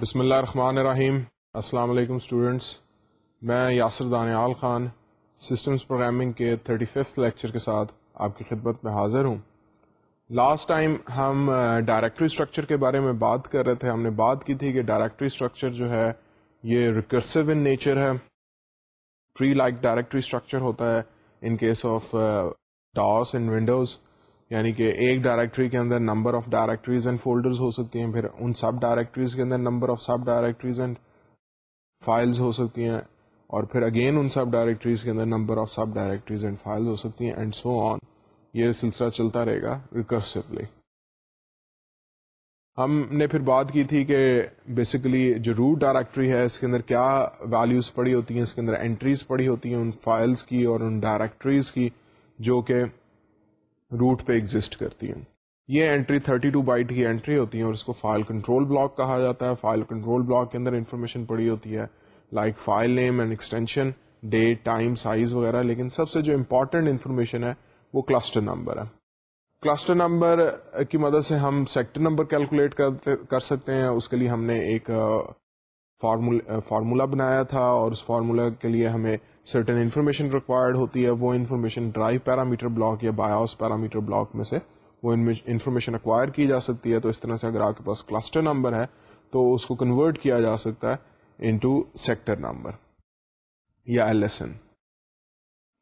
بسم اللہ الرحمن الرحیم۔ السلام علیکم اسٹوڈینٹس میں یاسر دانیال خان سسٹمز پروگرامنگ کے تھرٹی ففتھ لیکچر کے ساتھ آپ کی خدمت میں حاضر ہوں۔ لاسٹ ٹائم ہم ڈائریکٹری اسٹرکچر کے بارے میں بات کر رہے تھے۔ ہم نے بات کی تھی کہ ڈائریکٹری اسٹرکچر جو ہے، یہ ریکرسو ان نیچر ہے۔ ٹری لائک ڈائریکٹری اسٹرکچر ہوتا ہے۔ In case of DOS and Windows یعنی کہ ایک ڈائریکٹری کے اندر number of directories and folders ہو سکتی ہیں، پھر ان سب ڈائریکٹریز کے اندر number of subdirectories and files ہو سکتی ہیں، اور پھر اگین ان سب ڈائریکٹریز کے اندر number of subdirectories and file ہو سکتی ہیں اینڈ سو آن یہ سلسلہ چلتا رہے گا ریکرسولی ہم نے پھر بات کی تھی کہ بیسیکلی جو روٹ ڈائریکٹری ہے، اس کے اندر کیا ویلیوز پڑی ہوتی ہیں، اس کے اندر انٹریز پڑی ہوتی ہیں ان فائلز کی اور ان ڈائریکٹریز کی، جو کہ روٹ پہ ایگزٹ کرتی ہیں۔ یہ انٹری 32 بائٹ کی انٹری ہوتی ہے اور اس کو فائل کنٹرول بلاک کہا جاتا ہے۔ فائل کنٹرول بلاک کے اندر انفارمیشن پڑی ہوتی ہے like file name and extension date time size وغیرہ۔ لیکن سب سے جو امپورٹنٹ انفارمیشن ہے، وہ کلسٹر نمبر ہے۔ کلسٹر نمبر کی مدد سے ہم سیکٹر نمبر کیلکولیٹ کر سکتے ہیں۔ اس کے لیے ہم نے ایک uh, فارمولا بنایا تھا اور اس فارمولا کے لیے ہمیں سرٹن انفارمیشن ریکوائرڈ ہوتی ہے، وہ انفارمیشن ڈرائیو پیرامیٹر بلاک یا بایوس پیرامیٹر بلاک میں سے وہ انفارمیشن اکوائر کی جا سکتی ہے۔ تو اس طرح سے اگر آپ کے پاس کلسٹر نمبر ہے، تو اس کو کنورٹ کیا جا سکتا ہے انٹو سیکٹر نمبر یا ایل ایس این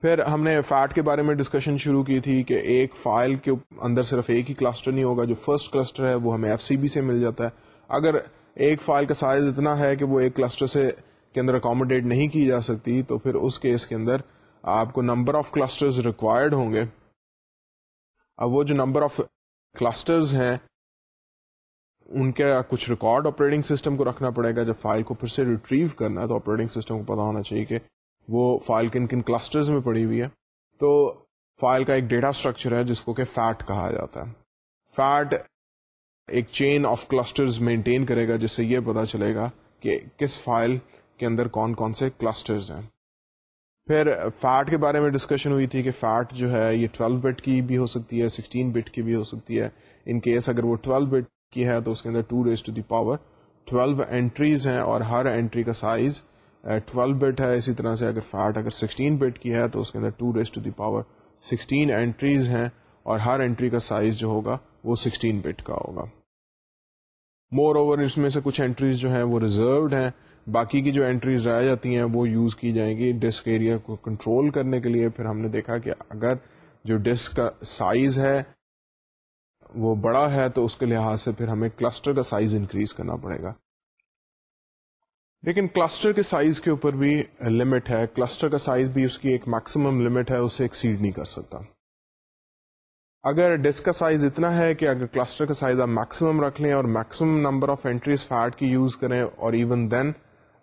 پھر ہم نے فیٹ کے بارے میں ڈسکشن شروع کی تھی کہ ایک فائل کے اندر صرف ایک ہی کلسٹر نہیں ہوگا، جو فرسٹ کلسٹر ہے، وہ ہمیں ایف سی بی سے مل جاتا ہے۔ اگر ایک فائل کا سائز اتنا ہے کہ وہ ایک کلسٹر سے کے اندر اکوموڈیٹ نہیں کی جا سکتی، تو پھر اس کیس کے اندر آپ کو نمبر آف کلسٹر ریکوائرڈ ہوں گے۔ اب وہ جو نمبر آف کلسٹرز ہیں، ان کے کچھ ریکارڈ آپریٹنگ سسٹم کو رکھنا پڑے گا۔ جب فائل کو پھر سے ریٹریو کرنا ہے، تو آپریٹنگ سسٹم کو پتا ہونا چاہیے کہ وہ فائل کن کن کلسٹرز میں پڑی ہوئی ہے۔ تو فائل کا ایک ڈیٹا اسٹرکچر ہے، جس کو کہ فیٹ کہا جاتا ہے۔ فیٹ ایک چین آف کلسٹرز مینٹین کرے گا، جس سے یہ پتا چلے گا کہ کس فائل کے اندر کون کون سے کلسٹرز ہیں۔ پھر فیٹ کے بارے میں ڈسکشن ہوئی تھی کہ فیٹ جو ہے یہ 12 بٹ کی بھی ہو سکتی ہے 16 بٹ کی بھی ہو سکتی ہے۔ ان کیس اگر وہ 12 بٹ کی ہے تو اس کے اندر 2 raise to the power 12 entries ہیں اور ہر انٹری کا سائز 12 بٹ ہے۔ اسی طرح سے اگر فیٹ اگر 16 بٹ کی ہے تو اس کے اندر 2 raise to the power 16 entries ہیں اور ہر انٹری کا سائز جو ہوگا وہ 16 بٹ کا ہوگا۔ مور اوور اس میں سے کچھ انٹریز جو ہیں وہ ریزروڈ ہیں۔ باقی کی جو انٹریز رہ جاتی ہیں وہ یوز کی جائیں گی ڈسک ایریا کو کنٹرول کرنے کے لیے۔ پھر ہم نے دیکھا کہ اگر جو ڈسک کا سائز ہے وہ بڑا ہے تو اس کے لحاظ سے پھر ہمیں کلسٹر کا سائز انکریز کرنا پڑے گا۔ لیکن کلسٹر کے سائز کے اوپر بھی لمٹ ہے۔ کلسٹر کا سائز بھی اس کی ایک میکسیمم لمٹ ہے، اسے ایکسیڈ نہیں کر سکتا۔ اگر ڈسک کا سائز اتنا ہے کہ اگر کلسٹر کا سائز آپ میکسیمم رکھ لیں اور maximum number of entries FAT کی یوز کریں اور ایون دین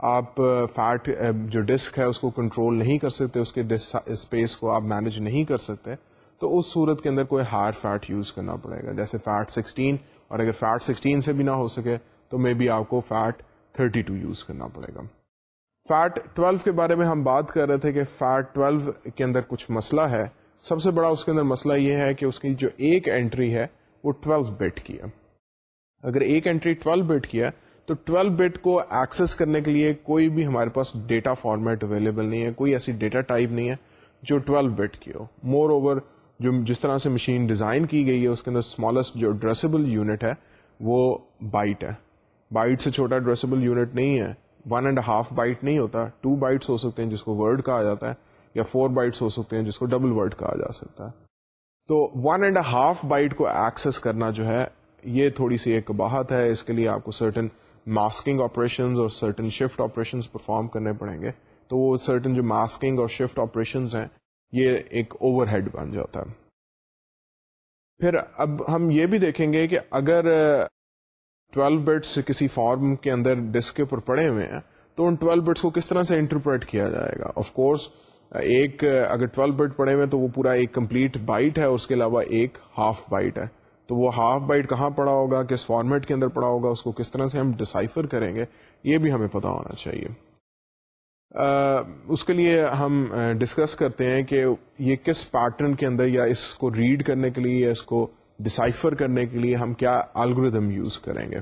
آپ فیٹ جو ڈسک ہے، اس کو کنٹرول نہیں کر سکتے، اس کے اسپیس کو آپ مینج نہیں کر سکتے، تو اس صورت کے اندر کوئی ہائر فیٹ یوز کرنا پڑے گا۔ جیسے فیٹ سکسٹین اور اگر فیٹ سکسٹین سے بھی نہ ہو سکے، تو مے بی آپ کو فیٹ تھرٹی ٹو یوز کرنا پڑے گا۔ فیٹ ٹویلو کے بارے میں ہم بات کر رہے تھے کہ فیٹ ٹویلو کے اندر کچھ مسئلہ ہے۔ سب سے بڑا اس کے اندر مسئلہ یہ ہے کہ اس کی جو ایک انٹری ہے، وہ ٹویلو بٹ کی ہے۔ اگر ایک انٹری ٹویلو بٹ کی ہے تو 12 بٹ کو ایکسس کرنے کے لیے کوئی بھی ہمارے پاس ڈیٹا فارمیٹ اویلیبل نہیں ہے، کوئی ایسی ڈیٹا ٹائپ نہیں ہے جو 12 بٹ کی ہو۔ مور اوور جو جس طرح سے مشین ڈیزائن کی گئی ہے، اس کے اندر اسمالسٹ جو ڈریسبل یونٹ ہے، وہ بائٹ ہے۔ بائٹ سے چھوٹا ڈریسبل یونٹ نہیں ہے۔ ون اینڈ ہاف بائٹ نہیں ہوتا۔ ٹو بائٹس ہو سکتے ہیں جس کو ورڈ کہا جاتا ہے، یا فور بائٹس ہو سکتے ہیں جس کو ڈبل ورڈ کہا جا سکتا ہے۔ تو ون اینڈ ہاف بائٹ کو ایکسس کرنا جو ہے، یہ تھوڑی سی ایک بہت ہے۔ اس کے لیے آپ کو سرٹن ماسکنگ آپریشن اور سرٹن شفٹ آپریشن پرفارم کرنے پڑیں گے تو وہ سرٹن جو ماسکنگ اور شفٹ آپریشن ہیں یہ ایک اوور ہیڈ بن جاتا ہے پھر اب ہم یہ بھی دیکھیں گے کہ اگر 12 بٹس کسی فارم کے اندر ڈسک کے اوپر پڑے ہوئے ہیں تو ان 12 بٹس کو کس طرح سے انٹرپریٹ کیا جائے گا آف کورس ایک اگر 12 بٹ پڑے ہوئے تو وہ پورا ایک کمپلیٹ بائٹ ہے اس کے علاوہ ایک ہاف بائٹ ہے تو وہ ہاف بائٹ کہاں پڑا ہوگا، کس فارمیٹ کے اندر پڑا ہوگا، اس کو کس طرح سے ہم ڈسائفر کریں گے، یہ بھی ہمیں پتا ہونا چاہیے۔ اس کے لیے ہم ڈسکس کرتے ہیں کہ یہ کس پیٹرن کے اندر یا اس کو ریڈ کرنے کے لیے یا اس کو ڈسائفر کرنے کے لیے ہم کیا الگوریدم یوز کریں گے۔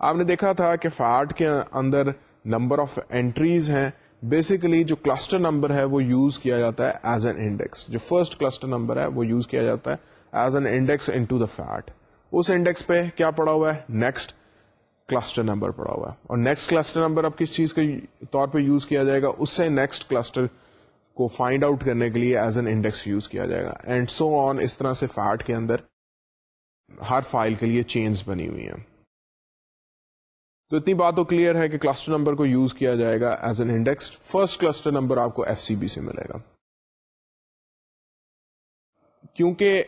آپ نے دیکھا تھا کہ فیٹ کے اندر نمبر آف اینٹریز ہیں۔ بیسیکلی جو کلسٹر نمبر ہے وہ یوز کیا جاتا ہے ایز این انڈیکس جو فرسٹ کلسٹر نمبر ہے وہ یوز کیا جاتا ہے as an index into the FAT us index پہ کیا پڑا ہوا ہے؟ نیکسٹ کلسٹر نمبر پڑا ہوا ہے۔ اور نیکسٹ کلسٹر نمبر اب کس چیز کے طور پہ یوز کیا جائے گا؟ اس سے نیکسٹ کلسٹر کو فائنڈ آؤٹ کرنے کے لیے ایز این انڈیکس یوز کیا جائے گا۔ اینڈ سو آن اس طرح سے فیٹ کے اندر ہر فائل کے لیے چینز بنی ہوئی ہیں۔ تو اتنی بات تو کلیئر ہے کہ کلسٹر نمبر کو یوز کیا جائے گا as an index first cluster number آپ کو ایف سی بی سے ملے گا۔ کیونکہ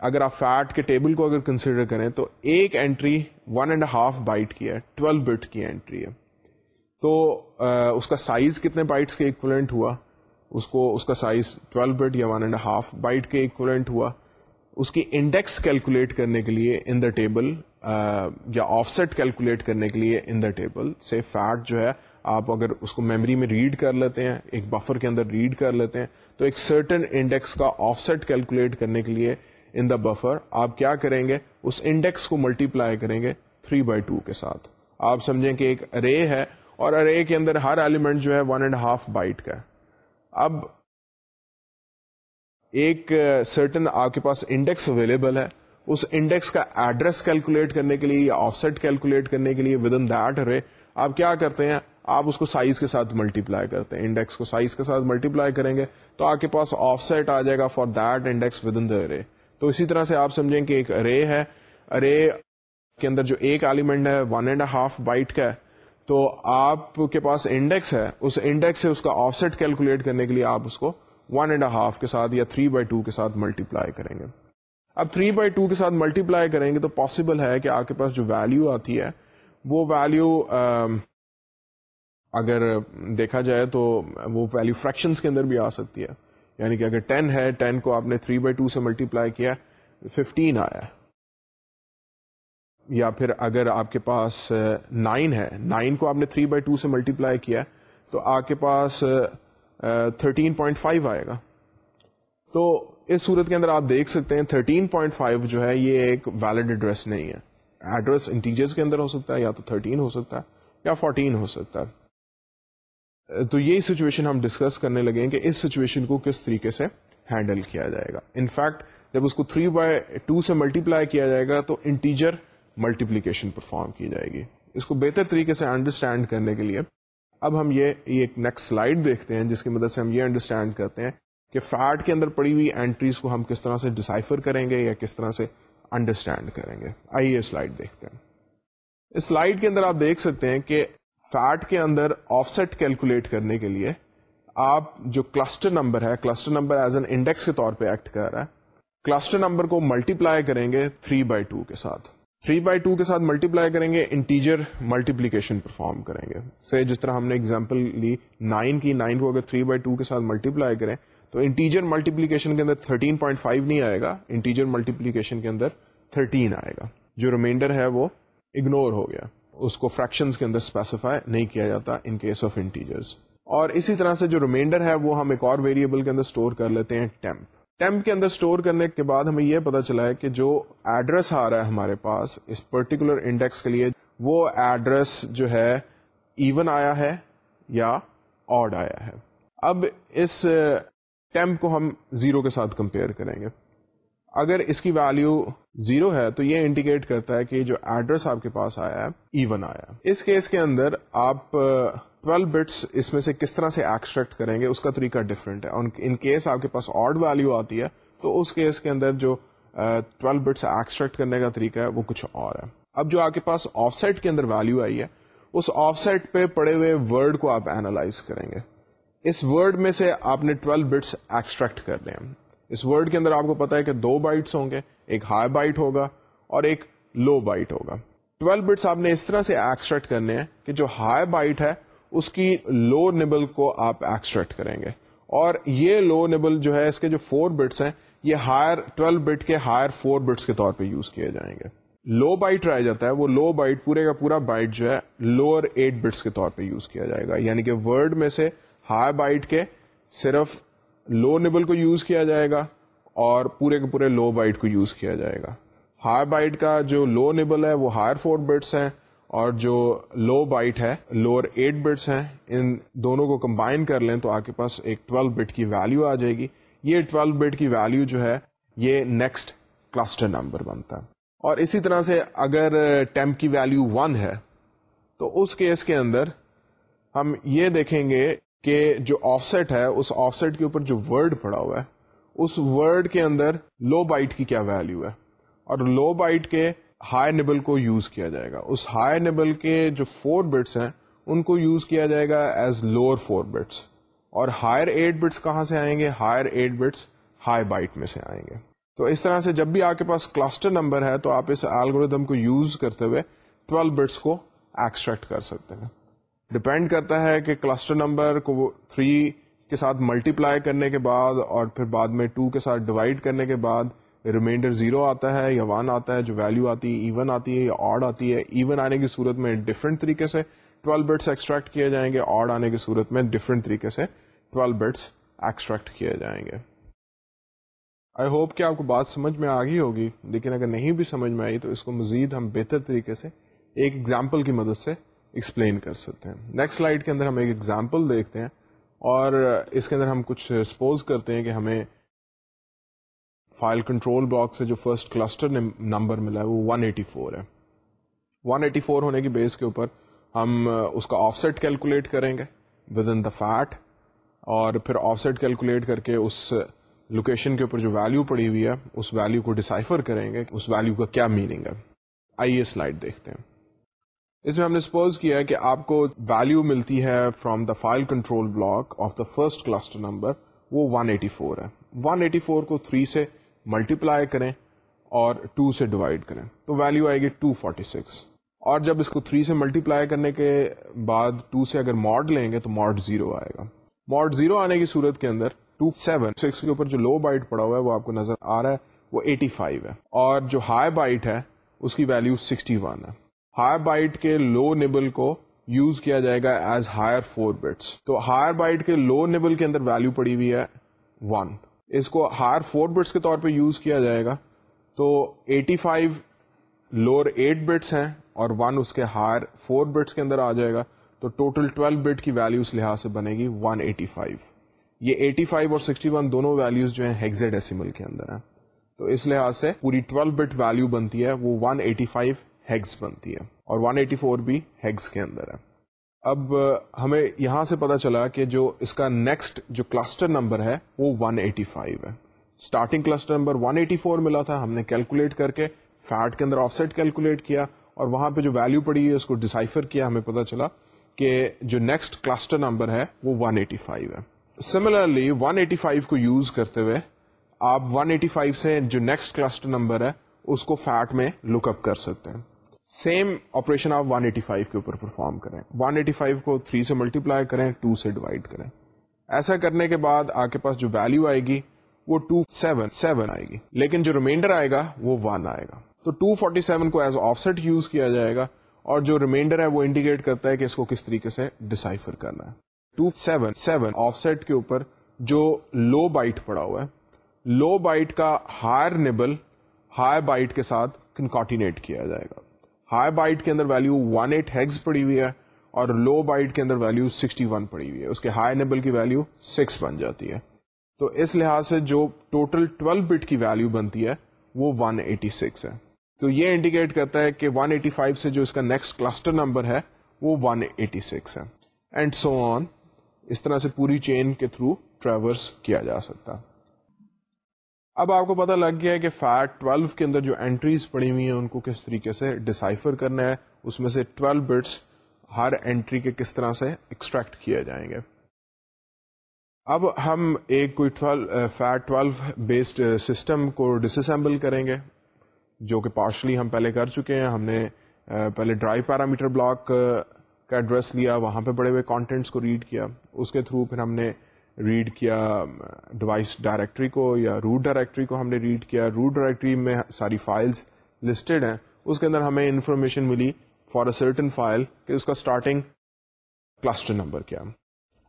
اگر آپ فیٹ کے ٹیبل کو اگر کنسیڈر کریں تو ایک entry one and half byte کی ہے ٹویلو بٹ کی اینٹری ہے۔ تو اس کا سائز کتنے بائٹس کے اکولنٹ ہوا؟ اس کو، اس کا سائز ٹویلو بٹ یا ون اینڈ ہاف بائٹ کے اکولنٹ ہوا۔ اس کی انڈیکس کیلکولیٹ کرنے کے لیے ان دا ٹیبل یا آف سیٹ کیلکولیٹ کرنے کے لیے ان دا ٹیبل سے فیٹ جو ہے، آپ اگر اس کو میموری میں ریڈ کر لیتے ہیں، ایک بفر کے اندر ریڈ کر لیتے ہیں، تو ایک سرٹن انڈیکس کا آف سیٹ کیلکولیٹ کرنے کے لیے ان دا بفر آپ کیا کریں گے؟ اس انڈیکس کو ملٹی پلائی کریں گے 3 بائی ٹو کے ساتھ۔ آپ سمجھیں کہ ایک ارے ہے اور ارے کے اندر ہر ایلیمنٹ جو ہے ون اینڈ ہاف بائٹ کا اب ایک سرٹن آپ کے پاس انڈیکس اویلیبل ہے۔ اس انڈیکس کا ایڈریس کیلکولیٹ کرنے کے لیے یا آف سیٹ کیلکولیٹ کرنے کے لیے ود ان دیٹ ارے آپ کیا کرتے ہیں؟ آپ اس کو سائز کے ساتھ ملٹی پلائی کرتے ہیں۔ انڈیکس کو سائز کے ساتھ ملٹی پلائی کریں گے تو آپ کے پاس آف سیٹ آ جائے گا for that index within the array تو اسی طرح سے آپ سمجھیں کہ ایک ارے ہے. ارے کے اندر جو ایک ایلیمنٹ ہے ون اینڈ ہاف بائٹ کا ہے. تو آپ کے پاس انڈیکس ہے. اس انڈیکس سے اس کا آف سیٹ کیلکولیٹ کرنے کے لیے آپ اس کو ون اینڈ ہاف کے ساتھ یا تھری بائی ٹو کے ساتھ ملٹی پلائی کریں گے. اب تھری بائی ٹو کے ساتھ ملٹی پلائی کریں گے تو پاسبل ہے کہ آپ کے پاس جو ویلو آتی ہے، وہ ویلو اگر دیکھا جائے تو وہ ویلو فریکشنس کے اندر بھی آ سکتی ہے۔ یعنی کہ اگر ٹین ہے، ٹین کو آپ نے تھری بائی ٹو سے ملٹی پلائی کیا ففٹین آیا۔ یا پھر اگر آپ کے پاس نائن ہے نائن کو آپ نے تھری بائی ٹو سے ملٹی پلائی کیا، تو آپ کے پاس تھرٹین پوائنٹ فائیو آئے گا۔ تو اس صورت کے اندر آپ دیکھ سکتے ہیں تھرٹین پوائنٹ فائیو جو ہے، یہ ایک ویلڈ ایڈریس نہیں ہے۔ ایڈریس انٹیجرس کے اندر ہو سکتا ہے، یا تو تھرٹین ہو سکتا ہے، یا فورٹین ہو سکتا ہے۔ تو یہی سچویشن ہم ڈسکس کرنے لگے کہ اس سچویشن کو کس طریقے سے ہینڈل کیا جائے گا۔ انفیکٹ جب اس کو 3 بائی ٹو سے ملٹی پلائی کیا جائے گا تو انٹیجر ملٹیپلیکیشن پرفارم کی جائے گی۔ اس کو بہتر طریقے سے انڈرسٹینڈ کرنے کے لیے اب ہم یہ ایک نیکسٹ سلائڈ دیکھتے ہیں جس کی مدد سے ہم یہ انڈرسٹینڈ کرتے ہیں کہ فیٹ کے اندر پڑی ہوئی اینٹریز کو ہم کس طرح سے ڈسائفر کریں گے یا کس طرح سے انڈرسٹینڈ کریں گے۔ آئیے سلائڈ دیکھتے ہیں۔ اس سلائڈ کے اندر آپ دیکھ سکتے ہیں کہ فیٹ کے اندر آف سیٹ کیلکولیٹ کرنے کے لیے آپ جو کلسٹر نمبر ہے، cluster number as an index کے طور پہ ایکٹ کر رہا ہے، کلسٹر نمبر کو ملٹی پلائی کریں گے 3 بائی ٹو کے ساتھ۔ 3 بائی ٹو کے ساتھ ملٹی پلائی کریں گے، انٹیجر ملٹیپلیکیشن پرفارم کریں گے۔ سے جس طرح ہم نے اگزامپل لی 9 کی 9 کو اگر 3 بائی ٹو کے ساتھ ملٹی پلائی کریں، تو انٹیجر ملٹیپلیکیشن کے اندر 13.5 نہیں آئے گا، انٹیجر ملٹیپلیکیشن کے اندر 13 آئے گا۔ جو ریمائنڈر ہے وہ اگنور ہو گیا۔ اس کو فریکشن کے اندر اسپیسیفائی نہیں کیا جاتا ان کیس آف انٹیجرز اور اسی طرح سے جو ریمائنڈر ہے وہ ہم ایک اور ویریبل کے اندر اسٹور کر لیتے ہیں ٹیمپ ٹیمپ کے اندر اسٹور کرنے کے بعد ہمیں یہ پتا چلا ہے کہ جو ایڈریس آ رہا ہے ہمارے پاس اس پرٹیکولر انڈیکس کے لیے وہ ایڈریس جو ہے ایون آیا ہے یا آڈ آیا ہے. اب اس uh, ٹیمپ کو ہم زیرو کے ساتھ کمپیئر کریں گے. اگر اس کی ویلو زیرو ہے تو یہ انڈیکیٹ کرتا ہے کہ جو ایڈریس آپ کے پاس آیا ہے ایون آیا اس کیس کے اندر آپ ٹویلو بٹس اس میں سے کس طرح سے ایکسٹریکٹ کریں گے اس کا طریقہ ڈفرینٹ ہے۔ ان کیس آپ کے پاس آڈ ویلو آتی ہے، تو اس کیس کے اندر جو ٹویلو بٹس ایکسٹریکٹ کرنے کا طریقہ ہے وہ کچھ اور ہے۔ اب جو آپ کے پاس آف سیٹ کے اندر ویلو آئی ہے، اس آف سیٹ پہ پڑے ہوئے ورڈ کو آپ اینالائز کریں گے۔ اس ورڈ میں سے آپ نے ٹویلو بٹس ایکسٹریکٹ کر لیں۔ اس ورڈ کے اندر آپ کو پتا ہے کہ دو بائٹس ہوں گے، ایک ہائی بائٹ ہوگا اور ایک لو بائٹ ہوگا۔ ٹویلو بٹس آپ نے اس طرح سے ایکسٹریکٹ کرنے ہیں کہ جو ہائی بائٹ ہے، اس کی لو نیبل کو آپ ایکسٹریکٹ کریں گے۔ اور یہ لو نیبل جو ہے، اس کے جو فور بٹس ہیں، یہ ہائر ٹویلو بٹ کے ہائر فور بٹس کے طور پہ یوز کیے جائیں گے۔ لو بائٹ رہ جاتا ہے، وہ لو بائٹ پورے کا پورا بائٹ جو ہے لوور ایٹ بٹس کے طور پہ یوز کیا جائے گا۔ یعنی کہ ورڈ میں سے ہائی بائٹ کے صرف لو نیبل کو یوز کیا جائے گا اور پورے کے پورے لو بائٹ کو یوز کیا جائے گا۔ ہائی بائٹ کا جو لو نیبل ہے وہ ہائر فور بٹس ہیں اور جو لو بائٹ ہے لوور ایٹ بٹس ہیں۔ ان دونوں کو کمبائن کر لیں تو آپ کے پاس ایک 12 بٹ کی ویلو آ جائے گی۔ یہ 12 بٹ کی ویلو جو ہے یہ نیکسٹ کلسٹر نمبر بنتا۔ ہے اور اسی طرح سے اگر ٹیمپ کی ویلو 1 ہے تو اس کیس کے اندر ہم یہ دیکھیں گے کہ جو آف سیٹ ہے، اس آف سیٹ کے اوپر جو ورڈ پڑا ہوا ہے، اس ورڈ کے اندر لو بائٹ کی کیا ویلو ہے؟ اور لو بائٹ کے ہائی نیبل کو یوز کیا جائے گا۔ اس ہائی نیبل کے جو فور بٹس ہیں، ان کو یوز کیا جائے گا ایز لوور فور بٹس اور ہائر ایٹ بٹس کہاں سے آئیں گے؟ Higher eight bits high byte میں سے آئیں گے۔ تو اس طرح سے جب بھی آپ کے پاس کلسٹر نمبر ہے، تو آپ اس الگوریدم کو یوز کرتے ہوئے 12 بٹس کو ایکسٹریکٹ کر سکتے ہیں۔ ڈپینڈ کرتا ہے کہ کلسٹر نمبر کو 3 کے ساتھ ملٹی پلائی کرنے کے بعد اور پھر بعد میں 2 کے ساتھ ڈیوائڈ کرنے کے بعد ریمائنڈر زیرو آتا ہے یا ون آتا ہے، جو ویلو آتی ہے ایون آتی ہے یا آڈ آتی ہے۔ ایون آنے کی صورت میں ڈفرینٹ طریقے سے 12 بٹس ایکسٹریکٹ کیے جائیں گے۔ آڈ آنے کی صورت میں ڈفرینٹ طریقے سے 12 بٹس ایکسٹریکٹ کیے جائیں گے۔ آئی ہوپ کہ آپ کو بات سمجھ میں آ گئی ہوگی، لیکن اگر نہیں بھی سمجھ میں آئی تو اس کو مزید ہم بہتر طریقے سے ایک ایگزامپل کی مدد سے ایکسپلین کر سکتے ہیں۔ نیکسٹ سلائڈ کے اندر ہم ایک ایگزامپل دیکھتے ہیں اور اس کے اندر ہم کچھ سپوز کرتے ہیں کہ ہمیں فائل کنٹرول بلاک سے جو فرسٹ کلسٹر نمبر ملا ہے وہ 184 ہے۔ 184 ہونے کی بیس کے اوپر ہم اس کا آف سیٹ کیلکولیٹ کریں گے ود ان دا فیٹ اور پھر آف سیٹ کیلکولیٹ کر کے اس لوکیشن کے اوپر جو ویلو پڑی ہوئی ہے اس ویلو کو ڈسائفر کریں گے، اس ویلو کا کیا میننگ ہے۔ آئیے سلائڈ دیکھتے ہیں۔ اس میں ہم نے سپوز کیا کہ آپ کو ویلو ملتی ہے from the file control block of the first cluster number وہ 184 ہے. 184 کو 3 سے ملٹی پلائی کریں اور 2 سے ڈیوائڈ کریں. تو ویلو آئے گی 246 اور جب اس کو 3 سے ملٹی پلائی کرنے کے بعد 2 سے اگر ماڈ لیں گے تو ماڈ 0 آئے گا. ماڈ 0 آنے کی صورت کے اندر 2 7 6 کے اوپر جو لو بائٹ پڑا ہوا ہے وہ آپ کو نظر آ رہا ہے، وہ 85 ہے. اور جو ہائی بائٹ ہے، اس کی ویلو 61 ہے. ہائی بائٹ کے لو نیبل کو یوز کیا جائے گا ایز ہائر فور بٹس تو ہائر بائٹ کے لو نیبل کے اندر ویلو پڑی ہوئی ہے 1 اس کو ہائر فور بٹس کے طور پہ یوز کیا جائے گا. تو 85 فائیو لوور ایٹ بٹس ہیں اور ون اس کے ہائر فور بٹس کے اندر آ جائے گا. تو ٹوٹل 12 بٹ کی ویلو اس لحاظ سے بنے گی 185 یہ 85 اور 61 دونوں ویلوز جو ہیں ہیگزے ڈیسیمل کے اندر ہیں. تو اس لحاظ سے پوری 12 بٹ ویلو بنتی ہے وہ 185 ہیگز بنتی ہے اور 184 بھی ہیگز کے اندر ہے اب ہمیں یہاں سے پتا چلا کہ جو اس کا نیکسٹ جو کلسٹر نمبر ہے وہ 185 ہے۔ اسٹارٹنگ کلسٹر نمبر 184 ملا تھا، ہم نے کیلکولیٹ کر کے فیٹ کے اندر آف سیٹ کیلکولیٹ کیا اور وہاں پہ جو ویلو پڑی ہے، اس کو ڈسائفر کیا، ہمیں پتا چلا کہ جو نیکسٹ کلسٹر نمبر ہے وہ 185 ہے۔ سملرلی 185 کو یوز کرتے ہوئے آپ 185 سے جو نیکسٹ کلسٹر نمبر ہے، اس کو فیٹ میں لک اپ کر سکتے ہیں۔ سیم آپریشن آپ 185 کے اوپر پرفارم کریں۔ 185 کو 3 سے ملٹی پلائی کریں 2 سے ڈیوائڈ کریں۔ ایسا کرنے کے بعد آپ کے پاس جو ویلو آئے گی، وہ 277 آئے گی۔ لیکن جو ریمائنڈر آئے گا، وہ 1 آئے گا۔ تو 247 کو ایز آف سیٹ یوز کیا جائے گا اور جو ریمائنڈر ہے، وہ انڈیکیٹ کرتا ہے کہ اس کو کس طریقے سے ڈسائفر کرنا ہے۔ 277 آف سیٹ کے اوپر جو لو بائٹ پڑا ہوا ہے لو بائٹ کا ہائر نیبل ہائی بائٹ کے ساتھ کنکارٹینیٹ کیا جائے گا۔ ہائی بائٹ کے اندر ویلو 18 ایٹ ہیگز پڑی ہوئی ہے اور لو بائٹ کے اندر ویلو 61 پڑی ہوئی ہے۔ اس کے ہائی نیبل کی ویلو 6 بن جاتی ہے۔ تو اس لحاظ سے جو ٹوٹل 12 بٹ کی ویلو بنتی ہے وہ 186 ہے۔ تو یہ انڈیکیٹ کرتا ہے کہ 185 سے جو اس کا نیکسٹ کلسٹر نمبر ہے وہ 186 ہے۔ اینڈ سو آن اس طرح سے پوری چین کے تھرو ٹریورس کیا جا سکتا۔ ہے اب آپ کو پتا لگ گیا ہے کہ فیٹ 12 کے اندر جو انٹریز پڑی ہوئی ہیں، ان کو کس طریقے سے ڈسائفر کرنا ہے، اس میں سے 12 بٹس ہر انٹری کے کس طرح سے ایکسٹریکٹ کیے جائیں گے۔ اب ہم ایک کوئی فیٹ 12 بیسڈ سسٹم کو ڈسمبل کریں گے، جو کہ پارشلی ہم پہلے کر چکے ہیں۔ ہم نے پہلے ڈرائی پیرامیٹر بلاک کا ایڈریس لیا، وہاں پہ بڑے ہوئے کانٹینٹس کو ریڈ کیا۔ اس کے تھرو پھر ہم نے ریڈ کیا ڈیوائس ڈائریکٹری کو یا روٹ ڈائریکٹری کو ہم نے ریڈ کیا. روٹ ڈائریکٹری میں ساری فائلز لسٹڈ ہیں. اس کے اندر ہمیں انفارمیشن ملی فار اے سرٹن فائل کہ اس کا اسٹارٹنگ کلسٹر نمبر کیا.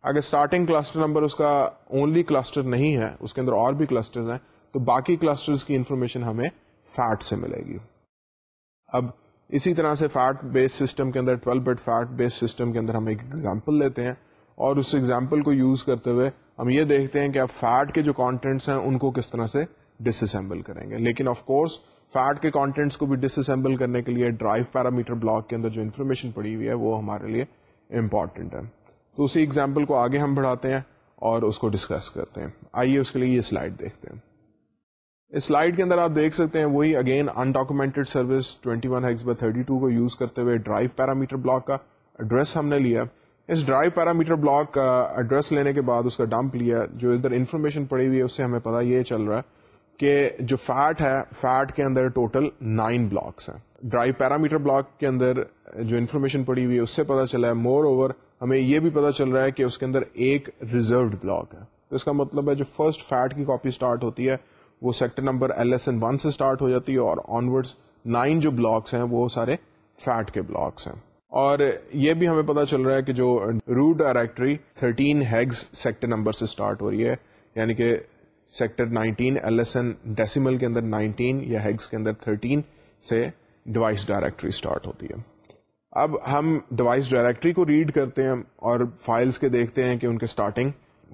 اگر اسٹارٹنگ کلسٹر نمبر اس کا اونلی کلسٹر نہیں ہے، اس کے اندر اور بھی کلسٹر ہیں، تو باقی کلسٹر کی انفارمیشن ہمیں فیٹ سے ملے گی. اب اسی طرح سے فیٹ بیس سسٹم کے اندر، 12 بٹ فیٹ بیس سسٹم کے اندر ہم ایک ایگزامپل لیتے ہیں. اور اس ایگزامپل کو یوز کرتے ہوئے ہم یہ دیکھتے ہیں کہ آپ فیٹ کے جو کانٹینٹس ہیں ان کو کس طرح سے ڈس اسمبل کریں گے۔ لیکن آف کورس فیٹ کے کانٹینٹس کو بھی ڈس اسمبل کرنے کے لیے ڈرائیو پیرامیٹر بلاک کے اندر جو انفارمیشن پڑی ہوئی ہے وہ ہمارے لیے امپورٹنٹ ہے۔ تو اسی ایگزامپل کو آگے ہم بڑھاتے ہیں اور اس کو ڈسکس کرتے ہیں۔ آئیے اس کے لیے یہ سلائڈ دیکھتے ہیں۔ اس سلائڈ کے اندر آپ دیکھ سکتے ہیں وہی again undocumented service 21 one X by thirty کو یوز کرتے ہوئے ڈرائیو پیرامیٹر بلاک کا ایڈریس ہم نے لیا۔ اس ڈرائیو پیرامیٹر بلاک کا ایڈریس لینے کے بعد اس کا ڈمپ لیا، جو ادھر انفارمیشن پڑی ہوئی ہے، اس سے ہمیں پتا یہ چل رہا ہے کہ جو فیٹ ہے فیٹ کے اندر ٹوٹل نائن بلاکس ہیں۔ ڈرائیو پیرامیٹر بلاک کے اندر جو انفارمیشن پڑی ہوئی ہے، اس سے پتا چلا ہے۔ مور اوور ہمیں یہ بھی پتا چل رہا ہے کہ اس کے اندر ایک ریزروڈ بلاک ہے۔ تو اس کا مطلب ہے جو فرسٹ فیٹ کی کاپی اسٹارٹ ہوتی ہے، وہ sector number L S N one سے اسٹارٹ ہو جاتی ہے اور آنورڈ نائن جو بلاکس ہیں، وہ سارے فیٹ کے بلاکس ہیں۔ اور یہ بھی ہمیں پتا چل رہا ہے کہ جو root directory 13 hex sector number سے اسٹارٹ ہو رہی ہے یعنی کہ sector 19 L S N decimal کے اندر 19 یا ہیگز کے اندر 13 سے ڈیوائس ڈائریکٹری اسٹارٹ ہوتی ہے۔ اب ہم ڈیوائس ڈائریکٹری کو ریڈ کرتے ہیں اور فائلز کے دیکھتے ہیں کہ ان کے اسٹارٹنگ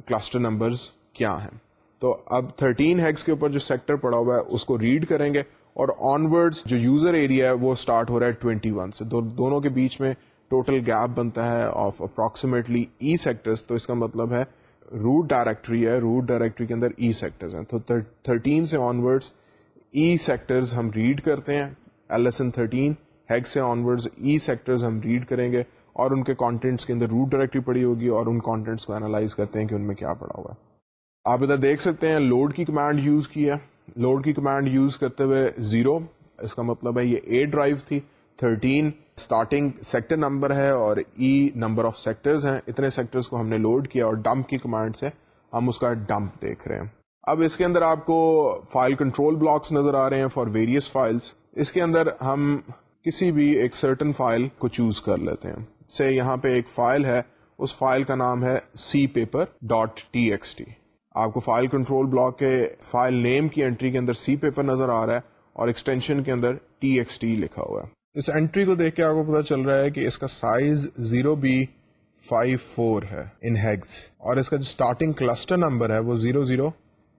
کلسٹر نمبرز کیا ہیں۔ تو اب 13 ہیگز کے اوپر جو سیکٹر پڑا ہوا ہے، اس کو ریڈ کریں گے اور آن آنورڈ جو یوزر ایریا ہے وہ اسٹارٹ ہو رہا ہے 21 سے۔ دو, دونوں کے بیچ میں ٹوٹل گیپ بنتا ہے آف اپروکسیمیٹلی ای سیکٹر تو اس کا مطلب ہے روٹ ڈائریکٹری ہے۔ روٹ ڈائریکٹری کے اندر ای سیکٹر ہیں۔ تو 13 سے آنورڈ ای سیکٹرز ہم ریڈ کرتے ہیں۔ L S N thirteen hex سے آنورڈ ای سیکٹرز ہم ریڈ کریں گے۔ اور ان کے کانٹینٹس کے اندر روٹ ڈائریکٹری پڑی ہوگی اور ان کانٹینٹس کو اینالائز کرتے ہیں کہ ان میں کیا پڑا ہوا ہے۔ آپ ادھر دیکھ سکتے ہیں لوڈ کی کمانڈ یوز کی ہے۔ لوڈ کی کمانڈ یوز کرتے ہوئے زیرو اس کا مطلب ہے یہ اے ڈرائیو تھی. تھرٹین اسٹارٹنگ سیکٹر نمبر ہے اور ای نمبر آف سیکٹرز ہیں. اتنے سیکٹرز کو ہم نے لوڈ کیا اور ڈمپ کی کمانڈ سے ہم اس کا ڈمپ دیکھ رہے ہیں. اب اس کے اندر آپ کو فائل کنٹرول بلاکس نظر آ رہے ہیں فار ویریس فائلس اس کے اندر ہم کسی بھی ایک سرٹن فائل کو چوز کر لیتے ہیں. سے یہاں پہ ایک فائل ہے. اس فائل کا نام ہے C paper dot T X T آپ کو فائل کنٹرول بلاک کے فائل نیم کی انٹری کے اندر سی پیپر نظر آ رہا ہے اور ایکسٹینشن کے اندر ٹی ایکس ٹی لکھا ہوا ہے۔ اس انٹری کو دیکھ کے آپ کو پتا چل رہا ہے کہ اس کا size zero B five four ہے ان ہیگز اور اس کا جو اسٹارٹنگ کلسٹر نمبر ہے وہ زیرو زیرو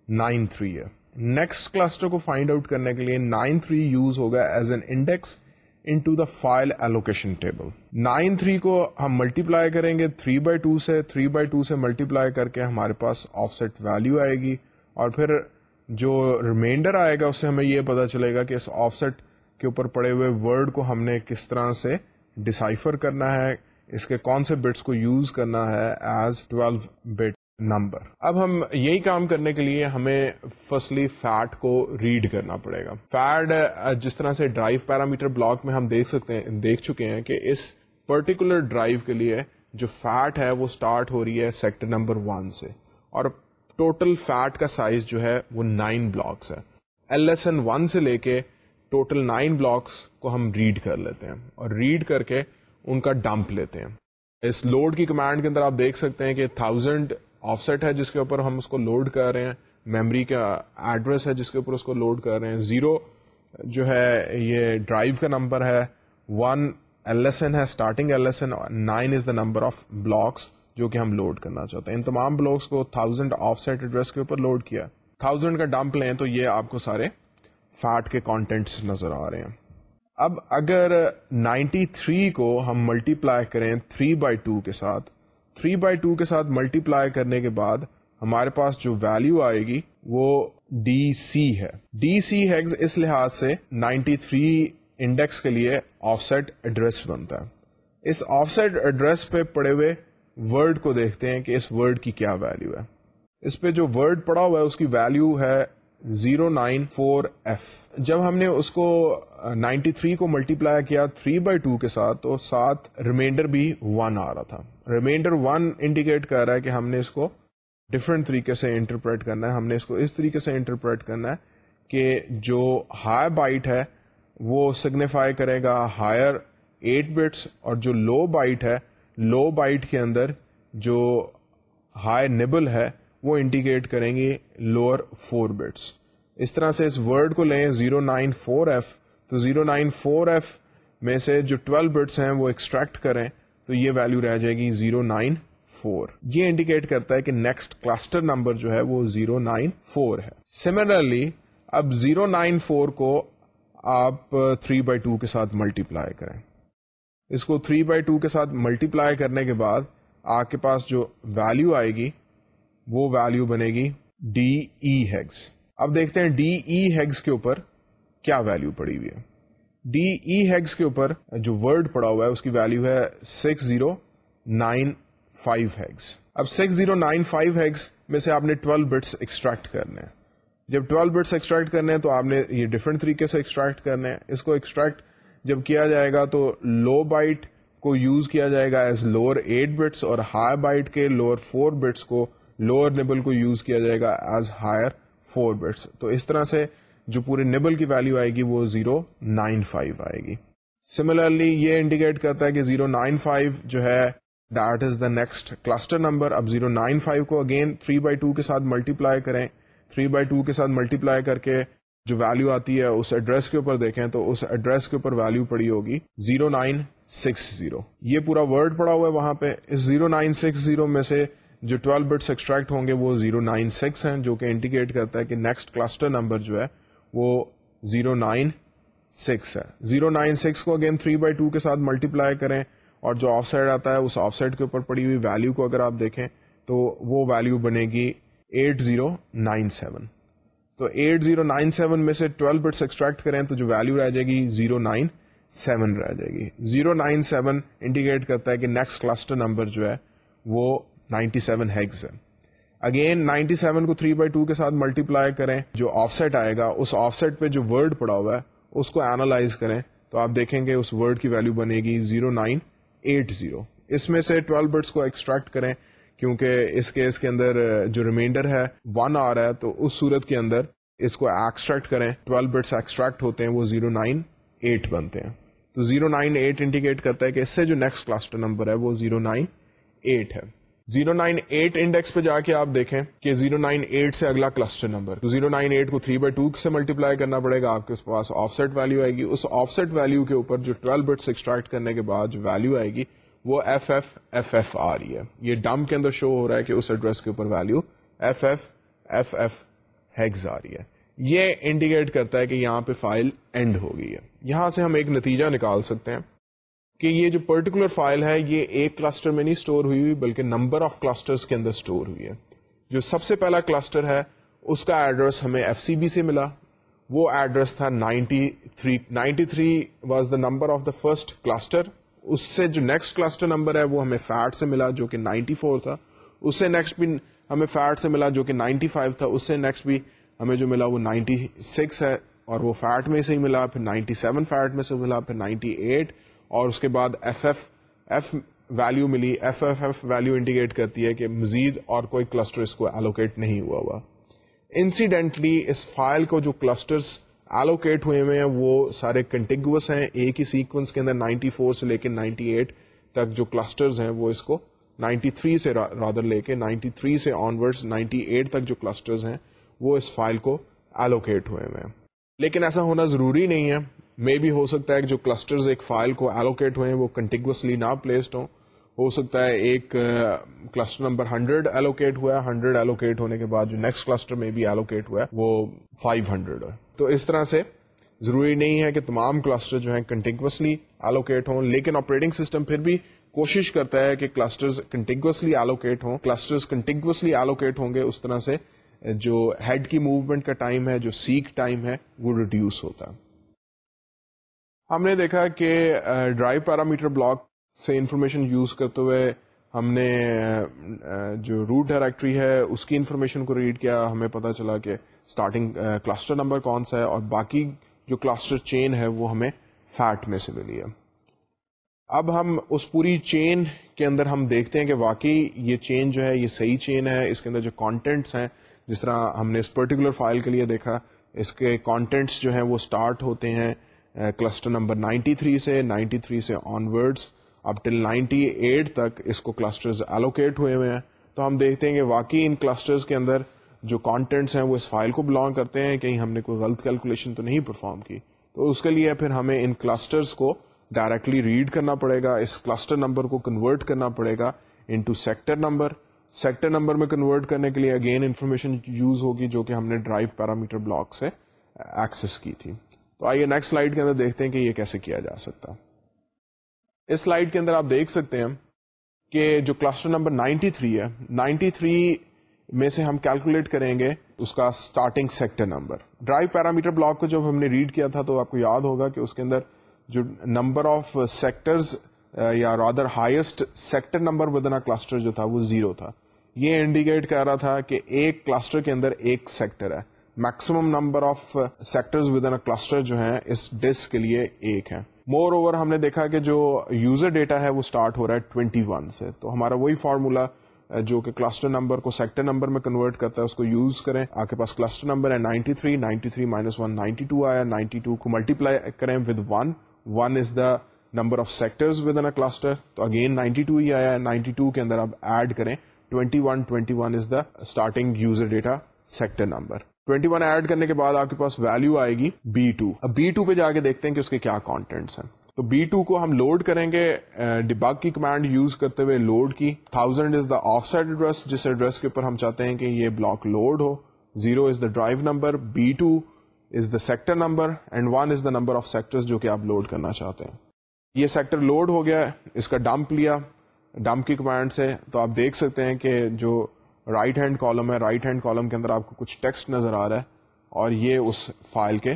نائن تھری ہے۔ نیکسٹ کلسٹر کو فائنڈ آؤٹ کرنے کے لیے نائن تھری یوز ہوگا as an index into the file allocation table nine three کو ہم ملٹی پلائی کریں گے. تھری بائی ٹو سے تھری بائی ٹو سے ملٹی پلائی کر کے ہمارے پاس آف سیٹ ویلو آئے گی. اور پھر جو ریمائنڈر آئے گا، اس سے ہمیں یہ پتا چلے گا کہ اس آف سیٹ کے اوپر پڑے ہوئے ورڈ کو ہم نے کس طرح سے ڈسائفر کرنا ہے، اس کے کون سے بٹس کو یوز کرنا ہے ایز ٹویلو بٹ نمبر۔ اب ہم یہی کام کرنے کے لیے ہمیں فرسٹلی فیٹ کو ریڈ کرنا پڑے گا۔ فیٹ جس طرح سے ڈرائیو پیرامیٹر بلاک میں ہم دیکھ سکتے ہیں، دیکھ چکے ہیں کہ اس پرٹیکولر ڈرائیو کے لیے جو فیٹ ہے وہ اسٹارٹ ہو رہی ہے سیکٹر نمبر ون سے۔ اور ٹوٹل فیٹ کا سائز جو ہے وہ نائن بلاکس ہے۔ ایل ایس این ون سے لے کے ٹوٹل نائن بلاکس کو ہم ریڈ کر لیتے ہیں۔ اور ریڈ کر کے ان کا ڈمپ لیتے ہیں۔ اس لوڈ کی کمانڈ کے اندر آپ دیکھ سکتے ہیں کہ تھاؤزینڈ آف سیٹ ہے جس کے اوپر ہم اس کو لوڈ کر رہے ہیں، میموری کا ایڈریس ہے جس کے اوپر اس کو لوڈ کر رہے ہیں، زیرو جو ہے یہ ڈرائیو کا نمبر ہے، ون ایل ایس این ہے starting L S N nine is the number of blocks جو کہ ہم لوڈ کرنا چاہتے ہیں۔ ان تمام بلاکس کو تھاؤزینڈ آف سیٹ ایڈریس کے اوپر لوڈ کیا۔ تھاؤزینڈ کا ڈمپ لیں تو یہ آپ کو سارے فیٹ کے کانٹینٹس نظر آ رہے ہیں۔ اب اگر نائنٹی تھری کو ہم ملٹی پلائی کریں تھری بائی ٹو کے ساتھ تھری بائی ٹو کے ساتھ ملٹی پلائی کرنے کے بعد ہمارے پاس جو ویلو آئے گی وہ ڈی سی ہے۔ ڈی سی ہیگز اس لحاظ سے نائنٹی تھری انڈیکس کے لیے آف سیٹ ایڈریس بنتا ہے۔ اس آف سیٹ ایڈریس پہ پڑے ہوئے ورڈ کو دیکھتے ہیں کہ اس ورڈ کی کیا ویلو ہے۔ اس پہ جو ورڈ پڑا ہوا ہے، اس کی ویلو ہے زیرو نائن فور ایف جب ہم نے اس کو نائنٹی تھری کو ملٹی پلائی کیا تھری بائی ٹو کے ساتھ، تو ساتھ ریمائنڈر بھی ون آ رہا تھا۔ ریمائنڈر ون انڈیکیٹ کر رہا ہے کہ ہم نے اس کو ڈفرینٹ طریقے سے انٹرپریٹ کرنا ہے۔ ہم نے اس کو اس طریقے سے انٹرپریٹ کرنا ہے کہ جو ہائی بائٹ ہے وہ سگنیفائی کرے گا ہائر ایٹ بٹس اور جو لو بائٹ ہے لو بائٹ کے اندر جو ہائی نیبل ہے وہ انڈیکیٹ کریں گے لوور فور بٹس اس طرح سے اس ورڈ کو لیں زیرو نائن فور ایف تو زیرو نائن فور ایف میں سے جو 12 بٹس ہیں وہ ایکسٹریکٹ کریں۔ تو یہ ویلو رہ جائے گی 094 یہ انڈیکیٹ کرتا ہے کہ نیکسٹ کلسٹر نمبر جو ہے وہ 094 ہے۔ سملرلی اب 094 کو آپ 3 بائی ٹو کے ساتھ ملٹی پلائی کریں۔ اس کو 3 بائی ٹو کے ساتھ ملٹی پلائی کرنے کے بعد آپ کے پاس جو ویلو آئے گی، وہ ویلو بنے گی ڈی ای ہیگس اب دیکھتے ہیں ڈی ای ہیگس کے اوپر کیا ویلو پڑی ہوئی ہے۔ ڈی ای ہیگس کے اوپر جو ورڈ پڑا ہوا ہے، اس کی ویلو ہے six zero nine five hex اب six zero nine five hex میں سے آپ نے ٹویلو بٹس ایکسٹریکٹ کرنے ہیں۔ جب ٹویلو بٹس ایکسٹریکٹ کرنے ہیں تو آپ نے یہ ڈفرنٹ طریقے سے ایکسٹریکٹ کرنے ہیں۔ اس کو ایکسٹریکٹ جب کیا جائے گا تو لو بائٹ کو یوز کیا جائے گا ایز لوور ایٹ بٹس اور ہائی بائٹ کے لوور فور بٹس کو لوور نیبل کو یوز کیا جائے گا ایز ہائر فور بٹس تو اس طرح سے جو پورے نیبل کی ویلو آئے گی وہ زیرو نائن فائیو آئے گی۔ سملرلی یہ انڈیکیٹ کرتا ہے کہ زیرو نائن فائیو جو ہے that is the next cluster number اب زیرو نائن فائیو کو اگین تھری بائی ٹو کے ساتھ ملٹی پلائی کریں۔ تھری بائی ٹو کے ساتھ ملٹی پلائی کر کے جو ویلو آتی ہے، اس ایڈریس کے اوپر دیکھیں تو اس ایڈریس کے اوپر ویلو پڑی ہوگی زیرو نائن سکس زیرو۔ یہ پورا ورڈ پڑا ہوا ہے وہاں پہ۔ اس زیرو نائن سکس زیرو میں سے جو ٹویلو بٹس ایکسٹریکٹ ہوں گے وہ زیرو نائن سکس ہیں، جو کہ انڈیکیٹ کرتا ہے کہ نیکسٹ کلسٹر نمبر جو ہے وہ زیرو نائن سکس ہے۔ زیرو نائن سکس کو اگین تھری بائی ٹو کے ساتھ ملٹی پلائی کریں اور جو آف سائڈ آتا ہے، اس آف سائڈ کے اوپر پڑی ہوئی ویلو کو اگر آپ دیکھیں تو وہ ویلو بنے گی ایٹ زیرو نائن سیون تو ایٹ زیرو نائن سیون میں سے ٹویلو بٹس ایکسٹریکٹ کریں تو جو ویلو رہ جائے گی زیرو نائن سیون رہ جائے گی۔ زیرو نائن سیون انڈیکیٹ کرتا ہے کہ نیکسٹ کلسٹر نمبر جو ہے وہ نائنٹی سیون ہیگز ہے۔ اگین 97 کو 3 بائی ٹو کے ساتھ ملٹی پلائی کریں، جو آف سیٹ آئے گا، اس آف سیٹ پہ جو ورڈ پڑا ہوا ہے، اس کو اینالائز کریں، تو آپ دیکھیں گے اس ورڈ کی ویلو بنے گی 0980 اس میں سے 12 بٹس کو ایکسٹریکٹ کریں، کیونکہ اس کیس کے اندر جو ریمائنڈر ہے ون آ رہا ہے، تو اس صورت کے اندر اس کو ایکسٹریکٹ کریں 12 بٹس ایکسٹریکٹ ہوتے ہیں، وہ 098 بنتے ہیں. تو 098 انڈیکیٹ کرتا ہے کہ اس سے جو نیکسٹ کلاسٹر نمبر ہے، وہ 098 ہے. زیرو نائن ایٹ انڈیکس پہ جا کے آپ دیکھیں کہ زیرو نائن ایٹ سے اگلا cluster number, zero nine eight کو تھری بائی ٹو سے ملٹی پلائی کرنا پڑے گا؟ آپ کے پاس آف سیٹ ویلو آئے گی۔ اس آف سیٹ ویلو کے اوپر جو ٹویلو بٹس ایکسٹریکٹ کرنے کے بعد جو ویلو آئے گی، وہ ایف ایف ایف ایف آ رہی ہے۔ یہ ڈم کے اندر شو ہو رہا ہے کہ اس ایڈریس کے اوپر value F F F F hex آ رہی ہے۔ یہ انڈیکیٹ کرتا ہے کہ یہاں پہ فائل اینڈ ہو گئی ہے۔ یہاں سے ہم ایک نتیجہ نکال سکتے ہیں۔ کہ یہ جو پرٹیکولر فائل ہے، یہ ایک کلسٹر میں نہیں اسٹور ہوئی ہوئی، بلکہ نمبر آف کلسٹر کے اندر اسٹور ہوئی ہے۔ جو سب سے پہلا کلسٹر ہے، اس کا ایڈریس ہمیں ایف سی بی سے ملا۔ وہ ایڈریس تھا 93 93 was the number of the first cluster اس سے جو نیکسٹ کلسٹر نمبر ہے، وہ ہمیں فیٹ سے ملا، جو کہ 94 تھا۔ اس سے نیکسٹ بھی ہمیں فیٹ سے ملا، جو کہ 95 تھا۔ اس سے نیکسٹ بھی ہمیں جو ملا، وہ 96 ہے۔ اور وہ فیٹ میں سے ہی ملا، پھر 97 فیٹ میں سے ملا، پھر 98 اور اس کے بعد ایف ایف ایف ویلو ملی F F F value indicate کرتی ہے کہ مزید اور کوئی کلسٹر اس کو ایلوکیٹ نہیں ہوا ہوا۔ انسیڈینٹلی اس فائل کو جو کلسٹرز ایلوکیٹ ہوئے ہوئے ہیں، وہ سارے کنٹینگوس ہیں۔ ایک ہی سیکوینس کے اندر 94 سے لے کے 98 تک جو کلسٹرز ہیں، وہ اس کو 93 سے رادر لے کے 93 سے آنورڈ 98 تک جو کلسٹرز ہیں، وہ اس فائل کو ایلوکیٹ ہوئے ہوئے ہیں۔ لیکن ایسا ہونا ضروری نہیں ہے۔ مے بھی ہو سکتا ہے کہ جو کلسٹرز ایک فائل کو ایلوکیٹ ہوئے ہیں وہ کنٹینگوسلی نہ پلیسڈ ہوں۔ ہو سکتا ہے ایک کلسٹر نمبر ہنڈریڈ ایلوکیٹ ہوا ہے۔ ہنڈریڈ ایلوکیٹ ہونے کے بعد جو نیکسٹ کلسٹر میں بھی ایلوکیٹ ہوا ہے وہ فائیو ہنڈریڈ ہے۔ تو اس طرح سے ضروری نہیں ہے کہ تمام کلسٹر جو ہیں کنٹینگوسلی ایلوکیٹ ہوں، لیکن آپریٹنگ سسٹم پھر بھی کوشش کرتا ہے کہ کلسٹرز کنٹینگوسلی ایلوکیٹ ہوں۔ کلسٹرز کنٹینگوسلی ایلوکیٹ ہوں گے، اس طرح سے جو ہیڈ کی موومنٹ کا ٹائم ہے، جو سیک ٹائم ہے، وہ ریڈیوس ہوتا ہے۔ ہم نے دیکھا کہ ڈرائیو پیرامیٹر بلاک سے انفارمیشن یوز کرتے ہوئے ہم نے جو روٹ ڈائریکٹری ہے، اس کی انفارمیشن کو ریڈ کیا، ہمیں پتا چلا کہ اسٹارٹنگ کلسٹر نمبر کون سا ہے اور باقی جو کلسٹر چین ہے، وہ ہمیں فیٹ میں سے ملی ہے۔ اب ہم اس پوری چین کے اندر ہم دیکھتے ہیں کہ واقعی یہ چین جو ہے، یہ صحیح چین ہے، اس کے اندر جو کانٹینٹس ہیں، جس طرح ہم نے اس پرٹیکولر فائل کے لیے دیکھا، اس کے کانٹینٹس جو ہیں، وہ اسٹارٹ ہوتے ہیں۔ کلسٹر نمبر 93 سے 93 سے آن ورڈس اب ٹل 98 تک اس کو کلسٹرز ایلوکیٹ ہوئے ہوئے ہیں. تو ہم دیکھتے ہیں کہ واقعی ان کلسٹرز کے اندر جو کانٹینٹس ہیں وہ اس فائل کو بلانگ کرتے ہیں. کہیں ہم نے کوئی غلط کیلکولیشن تو نہیں پرفارم کی. تو اس کے لیے پھر ہمیں ان کلسٹرز کو ڈائریکٹلی ریڈ کرنا پڑے گا. اس کلسٹر نمبر کو کنورٹ کرنا پڑے گا into sector number sector number میں کنورٹ کرنے کے لیے اگین انفارمیشن یوز ہوگی جو کہ ہم نے ڈرائیو پیرامیٹر بلاک سے ایکسس کی تھی. تو آئیے نیکسٹ سلائڈ کے اندر دیکھتے ہیں کہ یہ کیسے کیا جا سکتا۔ اس سلائڈ کے اندر آپ دیکھ سکتے ہیں کہ جو کلسٹر نمبر 93 ہے 93 میں سے ہم کیلکولیٹ کریں گے اس کا starting sector number drive parameter block کو جب ہم نے ریڈ کیا تھا تو آپ کو یاد ہوگا کہ اس کے اندر جو نمبر آف سیکٹرز یا rather highest sector number within cluster جو تھا وہ زیرو تھا۔ یہ انڈیکیٹ کر رہا تھا کہ ایک کلسٹر کے اندر ایک سیکٹر ہے۔ Maximum number of sector within cluster جو ہے اس ڈسک کے لیے ایک ہے مور اوور ہم نے دیکھا کہ جو یوزر ڈیٹا ہے وہ اسٹارٹ ہو رہا ہے 21 سے۔ تو ہمارا وہی فارمولا uh, جو کہ کلسٹر نمبر کو سیکٹر نمبر میں کنورٹ کرتا ہے اس کو یوز کریں۔ آپ کے پاس کلسٹر نمبر ہے 93 93 مائنس ون نائنٹی ٹو آیا۔ 92 کو ملٹیپلائی کریں with one one is the number of sector within cluster تو اگین 92 ہی آیا۔ 92 کے اندر آپ ایڈ کریں۔ 21 21 is the starting user data sector number 21 add کرنے کے بعد آپ کے پاس ویلو آئے گی بی ٹو اب بی ٹو پہ جا کے دیکھتے ہیں کہ اس کے کیا کانٹینٹس ہیں. تو بی ٹو کو ہم لوڈ کریں گے ڈباگ کی کمانڈ یوز کرتے ہوئے لوڈ کی. Thousand is the offset address جس ایڈریس کے اوپر ہم چاہتے ہیں کہ یہ block load who. Zero is the drive number B two is the sector number and one is the number of sector جو کہ آپ لوڈ کرنا چاہتے ہیں. یہ سیکٹر لوڈ ہو گیا، اس کا ڈمپ لیا. ڈمپ کی کمانڈ سے تو آپ دیکھ سکتے ہیں کہ جو رائٹ ہینڈ کالم ہے۔ رائٹ ہینڈ کالم کے اندر آپ کو کچھ ٹیکسٹ نظر آ رہا ہے اور یہ اس فائل کے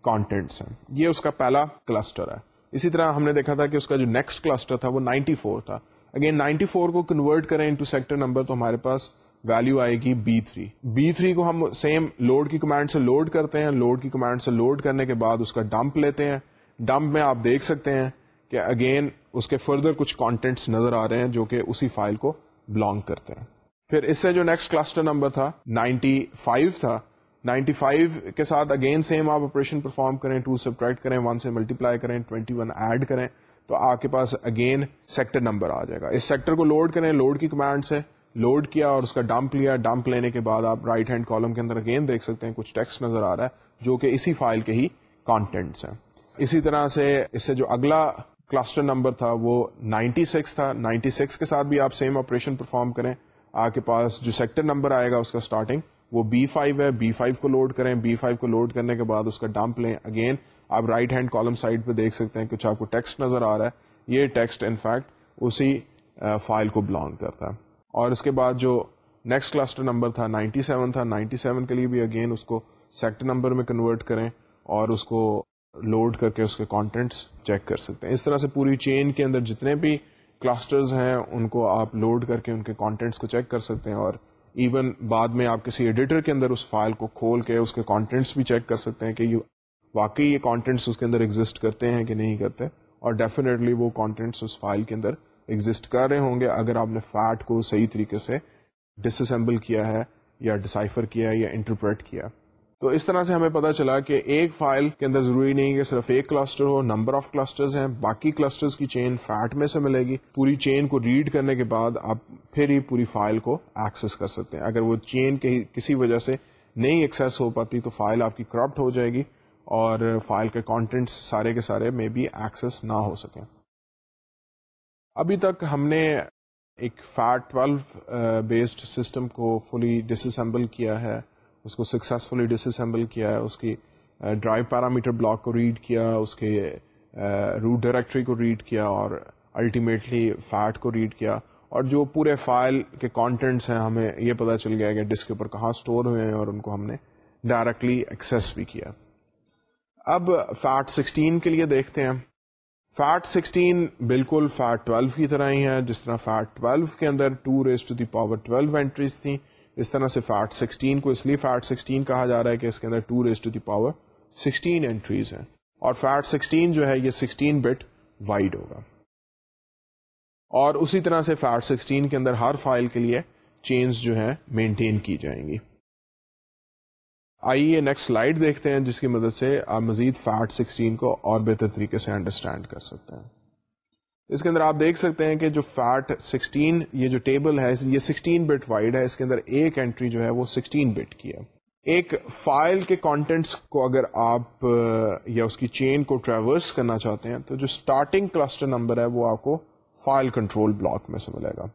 کانٹینٹس ہیں۔ یہ اس کا پہلا کلسٹر ہے۔ اسی طرح ہم نے دیکھا تھا کہ اس کا جو نیکسٹ کلسٹر تھا وہ 94 تھا۔ اگین 94 کو کنورٹ کریں انٹو سیکٹر نمبر تو ہمارے پاس ویلو آئے گی بی تھری بی تھری کو ہم سیم لوڈ کی کمانڈ سے لوڈ کرتے ہیں۔ لوڈ کی کمانڈ سے لوڈ کرنے کے بعد اس کا ڈمپ لیتے ہیں۔ ڈمپ میں آپ دیکھ سکتے ہیں کہ اگین اس کے فردر کچھ کانٹینٹس نظر آ رہے ہیں جو کہ اسی فائل کو بلانگ کرتے ہیں۔ پھر اس سے جو نیکسٹ کلسٹر نمبر تھا 95 تھا۔ 95 کے ساتھ اگین سیم آپ آپریشن پرفارم کریں ٹو سبٹریکٹ کریں ون سے ملٹیپلائی کریں 21 ایڈ کریں، تو آپ کے پاس اگین سیکٹر نمبر آ جائے گا۔ اس سیکٹر کو لوڈ کریں لوڈ کی کمانڈ سے لوڈ کیا اور اس کا ڈمپ لیا۔ ڈمپ لینے کے بعد آپ رائٹ ہینڈ کالم کے اندر اگین دیکھ سکتے ہیں، کچھ ٹیکسٹ نظر آ رہا ہے جو کہ اسی فائل کے ہی کانٹینٹس ہیں۔ اسی طرح سے اس سے جو اگلا کلسٹر نمبر تھا، وہ 96 تھا۔ 96 کے ساتھ بھی آپ سیم آپریشن پرفارم کریں۔ آپ کے پاس جو سیکٹر نمبر آئے گا اس کا اسٹارٹنگ وہ بی فائیو ہے. بی فائیو کو لوڈ کریں. بی فائیو کو لوڈ کرنے کے بعد اس کا ڈمپ لیں. اگین آپ رائٹ ہینڈ کالم سائڈ پہ دیکھ سکتے ہیں کچھ آپ کو ٹیکسٹ نظر آ رہا ہے. یہ ٹیکسٹ انفیکٹ اسی فائل کو بلانگ کرتا ہے. اور اس کے بعد جو نیکسٹ کلسٹر نمبر تھا 97 تھا. 97 کے لیے بھی اگین اس کو سیکٹر نمبر میں کنورٹ کریں اور اس کو لوڈ کر کے اس کے کانٹینٹس چیک کر سکتے ہیں. اس طرح سے پوری چین کے اندر جتنے بھی کلسٹرز ہیں، ان کو آپ لوڈ کر کے ان کے کانٹینٹس کو چیک کر سکتے ہیں اور ایون بعد میں آپ کسی ایڈیٹر کے اندر اس فائل کو کھول کے اس کے کانٹینٹس بھی چیک کر سکتے ہیں کہ یہ واقعی یہ کانٹینٹس اس کے اندر ایگزٹ کرتے ہیں کہ نہیں کرتے اور ڈیفینیٹلی وہ کانٹینٹس اس فائل کے اندر ایگزٹ کر رہے ہوں گے اگر آپ نے فیٹ کو صحیح طریقے سے ڈسسمبل کیا ہے یا ڈسائفر کیا ہے یا انٹرپریٹ کیا۔ تو اس طرح سے ہمیں پتا چلا کہ ایک فائل کے اندر ضروری نہیں کہ صرف ایک کلسٹر ہو نمبر آف کلسٹر ہیں، باقی کلسٹر کی چین فیٹ میں سے ملے گی۔ پوری چین کو ریڈ کرنے کے بعد آپ پھر ہی پوری فائل کو ایکسس کر سکتے ہیں۔ اگر وہ چین کسی وجہ سے نہیں ایکسیس ہو پاتی تو فائل آپ کی کرپٹ ہو جائے گی اور فائل کے کانٹینٹس سارے کے سارے میں بھی ایکسس نہ ہو سکیں۔ ابھی تک ہم نے ایک فیٹ ٹویلو بیسڈ سسٹم کو فلی ڈس کیا ہے۔ اس کو سکسیزفلی ڈس اسمبل کیا ہے، اس کی ڈرائیو پیرامیٹر بلاک کو ریڈ کیا، اس کے روٹ ڈائریکٹری کو ریڈ کیا اور الٹیمیٹلی فیٹ کو ریڈ کیا اور جو پورے فائل کے کانٹینٹس ہیں، ہمیں یہ پتا چل گیا کہ ڈسک کے اوپر کہاں اسٹور ہوئے ہیں اور ان کو ہم نے ڈائریکٹلی ایکسیس بھی کیا۔ اب فیٹ سکسٹین کے لیے دیکھتے ہیں۔ فیٹ سکسٹین بالکل فیٹ ٹویلو کی طرح ہی ہے، جس طرح فیٹ ٹویلو کے اندر two raise to the power twelve entries تھیں۔ اس طرح سے فیٹ سکسٹین کو اس لیے فیٹ سکسٹین کہا جا رہا ہے کہ اس کے اندر two raise to the power sixteen entries ہیں اور فیٹ سکسٹین جو ہے یہ سکسٹین بٹ وائڈ ہوگا اور اسی طرح سے فیٹ سکسٹین کے اندر ہر فائل کے لیے چینز جو ہے مینٹین کی جائیں گی۔ آئیے نیکسٹ سلائڈ دیکھتے ہیں جس کی مدد سے آپ مزید فیٹ سکسٹین کو اور بہتر طریقے سے انڈرسٹینڈ کر سکتے ہیں۔ اس کے اندر آپ دیکھ سکتے ہیں کہ جو فیٹ 16 یہ جو ٹیبل ہے، یہ 16 بٹ وائڈ ہے۔ اس کے اندر ایک انٹری جو ہے وہ 16 بٹ کی ہے۔ ایک فائل کے کانٹینٹس کو اگر آپ یا اس کی چین کو ٹریورس کرنا چاہتے ہیں، تو جو اسٹارٹنگ کلسٹر نمبر ہے، وہ آپ کو فائل کنٹرول بلاک میں سے ملے گا۔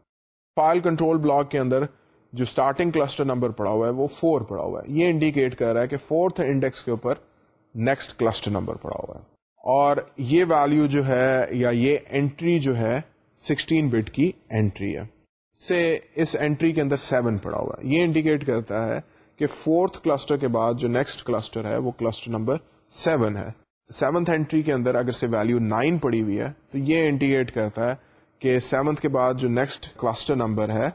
فائل کنٹرول بلاک کے اندر جو اسٹارٹنگ کلسٹر نمبر پڑا ہوا ہے، وہ فور پڑا ہوا ہے۔ یہ انڈیکیٹ کر رہا ہے کہ فورتھ انڈیکس کے اوپر نیکسٹ کلسٹر نمبر پڑا ہوا ہے۔ اور یہ ویلو جو ہے یا یہ انٹری جو ہے سکسٹین بٹ کی انٹری ہے۔ سے اس انٹری کے اندر سیون پڑا ہوا ہے۔ یہ انڈیکیٹ کرتا ہے کہ فورتھ کلسٹر کے بعد جو نیکسٹ کلسٹر ہے وہ کلسٹر نمبر سیون ہے۔ سیونتھ اینٹری کے اندر اگر سے ویلو نائن پڑی ہوئی ہے تو یہ انڈیکیٹ کرتا ہے کہ سیونتھ کے بعد جو نیکسٹ کلسٹر نمبر ہے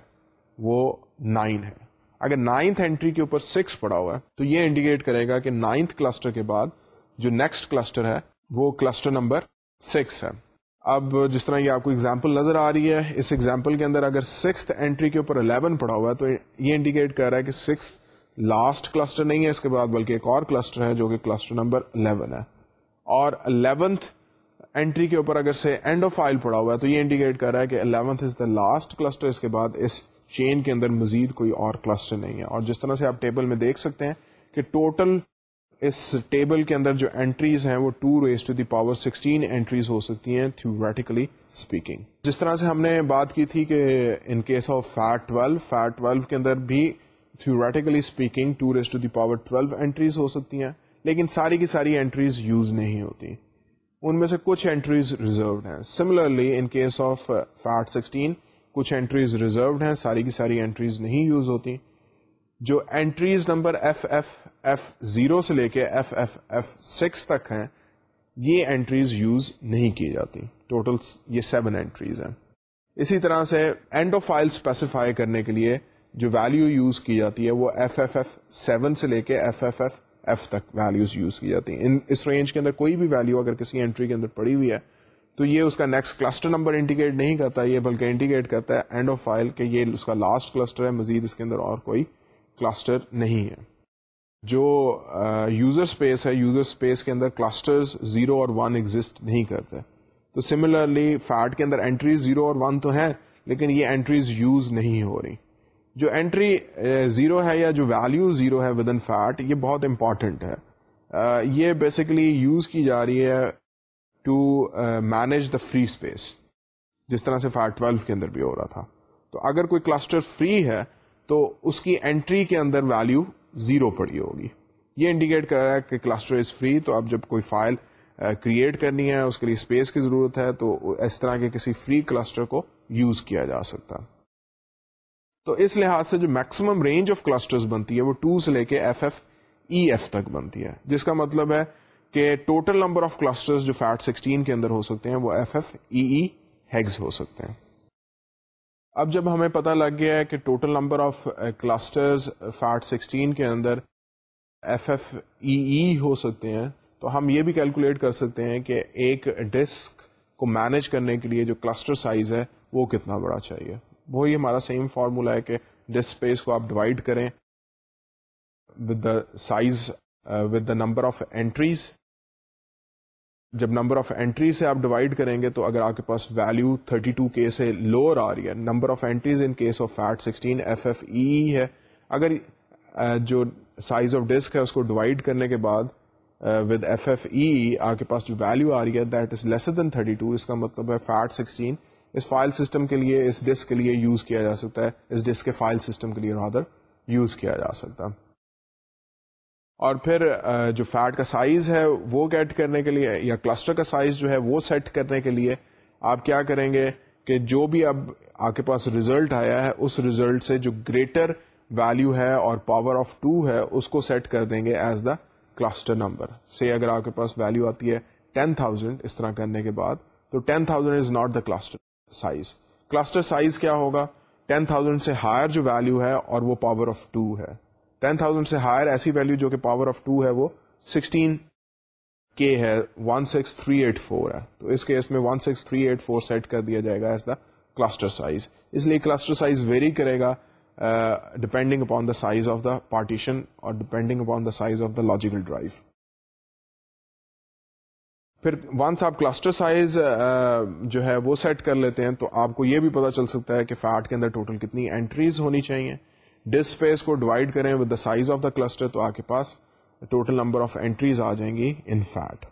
وہ نائن ہے۔ اگر نائنتھ اینٹری کے اوپر سکس پڑا ہوا ہے تو یہ انڈیکیٹ کرے گا کہ نائنتھ کلسٹر کے بعد جو نیکسٹ کلسٹر ہے وہ کلسٹر نمبر سکس ہے۔ اب جس طرح یہ آپ کو اگزامپل نظر آ رہی ہے، اس ایگزامپل کے اندر اگر سکس اینٹری کے اوپر الیون پڑا ہوا ہے، تو یہ انڈیکیٹ کر رہا ہے کہ سکس لاسٹ کلسٹر نہیں ہے، اس کے بعد بلکہ ایک اور کلسٹر ہے جو کہ کلسٹر نمبر الیون ہے۔ اور الیونتھ اینٹری کے اوپر اگر سے اینڈ آف فائل پڑا ہوا ہے، تو یہ انڈیکیٹ کر رہا ہے کہ eleventh is the last cluster اس کے بعد اس چین کے اندر مزید کوئی اور کلسٹر نہیں ہے۔ اور جس طرح سے آپ ٹیبل میں دیکھ سکتے ہیں کہ ٹوٹل اس ٹیبل کے اندر جو انٹریز ہیں وہ two raise to the power sixteen entries ہو سکتی ہیں تھوریٹیکلی اسپیکنگ جس طرح سے ہم نے بات کی تھی کہ in case of FAT twelve FAT twelve کے اندر بھی theoretically speaking two raise to the power twelve entries ہو سکتی ہیں، لیکن ساری کی ساری اینٹریز یوز نہیں ہوتی۔ ان میں سے کچھ اینٹریز ریزروڈ ہیں۔ Similarly in case of FAT sixteen کچھ اینٹریز ریزروڈ ہیں، ساری کی ساری اینٹریز نہیں یوز ہوتی۔ جو entries number F F F zero سے لے کے ایف ایف ایف سکس تک ہیں، یہ اینٹریز یوز نہیں کی جاتی۔ ٹوٹل یہ سیون اینٹریز ہیں۔ اسی طرح سے اینڈ آف فائل اسپیسیفائی کرنے کے لیے جو ویلو یوز کی جاتی ہے، وہ ایف ایف ایف سیون سے لے کے ایف ایف ایف ایف تک ویلوز یوز کی جاتی ہیں۔ اس رینج کے اندر کوئی بھی ویلو اگر کسی اینٹری کے اندر پڑی ہوئی ہے، تو یہ اس کا نیکسٹ کلسٹر نمبر انڈیکیٹ نہیں کرتا، یہ بلکہ انڈیکیٹ کرتا ہے اینڈ آف فائل کہ یہ اس کا لاسٹ کلسٹر ہے، مزید اس کے اندر اور کوئی کلسٹر نہیں ہے۔ جو یوزر اسپیس ہے یوزر اسپیس کے اندر کلسٹر زیرو اور ون ایگزٹ نہیں کرتے۔ تو سملرلی فیٹ کے اندر اینٹریز زیرو اور ون تو ہے لیکن یہ اینٹریز یوز نہیں ہو رہی۔ جو اینٹری زیرو ہے یا جو ویلو زیرو ہے ود ان فیٹ یہ بہت امپورٹنٹ ہے۔ یہ بیسیکلی یوز کی جا رہی ہے to manage the free space جس طرح سے فیٹ ٹویلو کے اندر بھی ہو رہا تھا۔ تو اگر کوئی کلسٹر فری ہے تو اس کی انٹری کے اندر ویلو زیرو پڑی ہوگی۔ یہ انڈیکیٹ کر رہا ہے کہ کلسٹر از فری تو اب جب کوئی فائل کریٹ کرنی ہے، اس کے لیے اسپیس کی ضرورت ہے، تو اس طرح کے کسی فری کلسٹر کو یوز کیا جا سکتا۔ تو اس لحاظ سے جو میکسیمم رینج آف کلسٹر بنتی ہے، وہ ٹو سے لے کے ایف ایف ای ایف تک بنتی ہے۔ جس کا مطلب ہے کہ ٹوٹل نمبر آف کلسٹر جو فیٹ سکسٹین کے اندر ہو سکتے ہیں، وہ ایف ایف ای ای ہیگز ہو سکتے ہیں۔ اب جب ہمیں پتہ لگ گیا ہے کہ total number of clusters FAT sixteen کے اندر ایف ایف ای ای ہو سکتے ہیں، تو ہم یہ بھی کیلکولیٹ کر سکتے ہیں کہ ایک ڈسک کو مینج کرنے کے لیے جو کلسٹر سائز ہے، وہ کتنا بڑا چاہیے۔ وہی ہمارا سیم فارمولا ہے کہ ڈسک اسپیس کو آپ ڈیوائڈ کریں with the size with the number of entries جب نمبر آف اینٹری سے آپ ڈیوائڈ کریں گے تو اگر آپ کے پاس ویلو 32 ٹو کے سے لوور آ رہی ہے number of entries in case of FAT 16 F F E ہے، اگر جو سائز آف ڈسک ہے اس کو ڈیوائڈ کرنے کے بعد ود ایف ایف ای آپ کے پاس جو ویلو آ رہی ہے دیٹ از لیسر دین 32 اس کا مطلب ہے فیٹ 16 اس فائل سسٹم کے لیے، اس ڈسک کے لیے یوز کیا جا سکتا ہے، اس ڈسک کے فائل سسٹم کے لیے رادر یوز کیا جا سکتا ہے۔ اور پھر جو فیٹ کا سائز ہے، وہ گیٹ کرنے کے لیے، یا کلسٹر کا سائز جو ہے، وہ سیٹ کرنے کے لیے آپ کیا کریں گے کہ جو بھی اب آپ کے پاس ریزلٹ آیا ہے، اس ریزلٹ سے جو گریٹر ویلو ہے اور پاور آف ٹو ہے، اس کو سیٹ کر دیں گے ایز دا کلسٹر نمبر سے اگر آپ کے پاس ویلو آتی ہے ٹین تھاؤزینڈ اس طرح کرنے کے بعد، تو ten thousand is not the cluster size cluster size کیا ہوگا؟ ٹین تھاؤزینڈ سے ہائر جو ویلو ہے اور وہ پاور آف ٹو ہے. ٹین تھاؤزینڈ سے ہائر ایسی ویلو جو کہ پاور آف ٹو ہے وہ سکسٹین کے ہے one six three eight four ہے. تو اس کیس میں one six three eight four set کر دیا جائے گا ایز دا کلسٹر سائز اس لیے کلسٹر سائز ویری کرے گا depending upon the size of the partition اور depending upon the size of the logical drive پھر ونس آپ کلسٹر سائز uh, uh, جو ہے وہ سیٹ کر لیتے ہیں تو آپ کو یہ بھی پتا چل سکتا ہے کہ فیٹ کے اندر ٹوٹل کتنی اینٹریز ہونی چاہیے۔ ڈسک اسپیس کو ڈیوائڈ کریں with the size of the cluster تو آپ کے پاس ٹوٹل نمبر آف اینٹریز آ جائیں گی ان فیٹ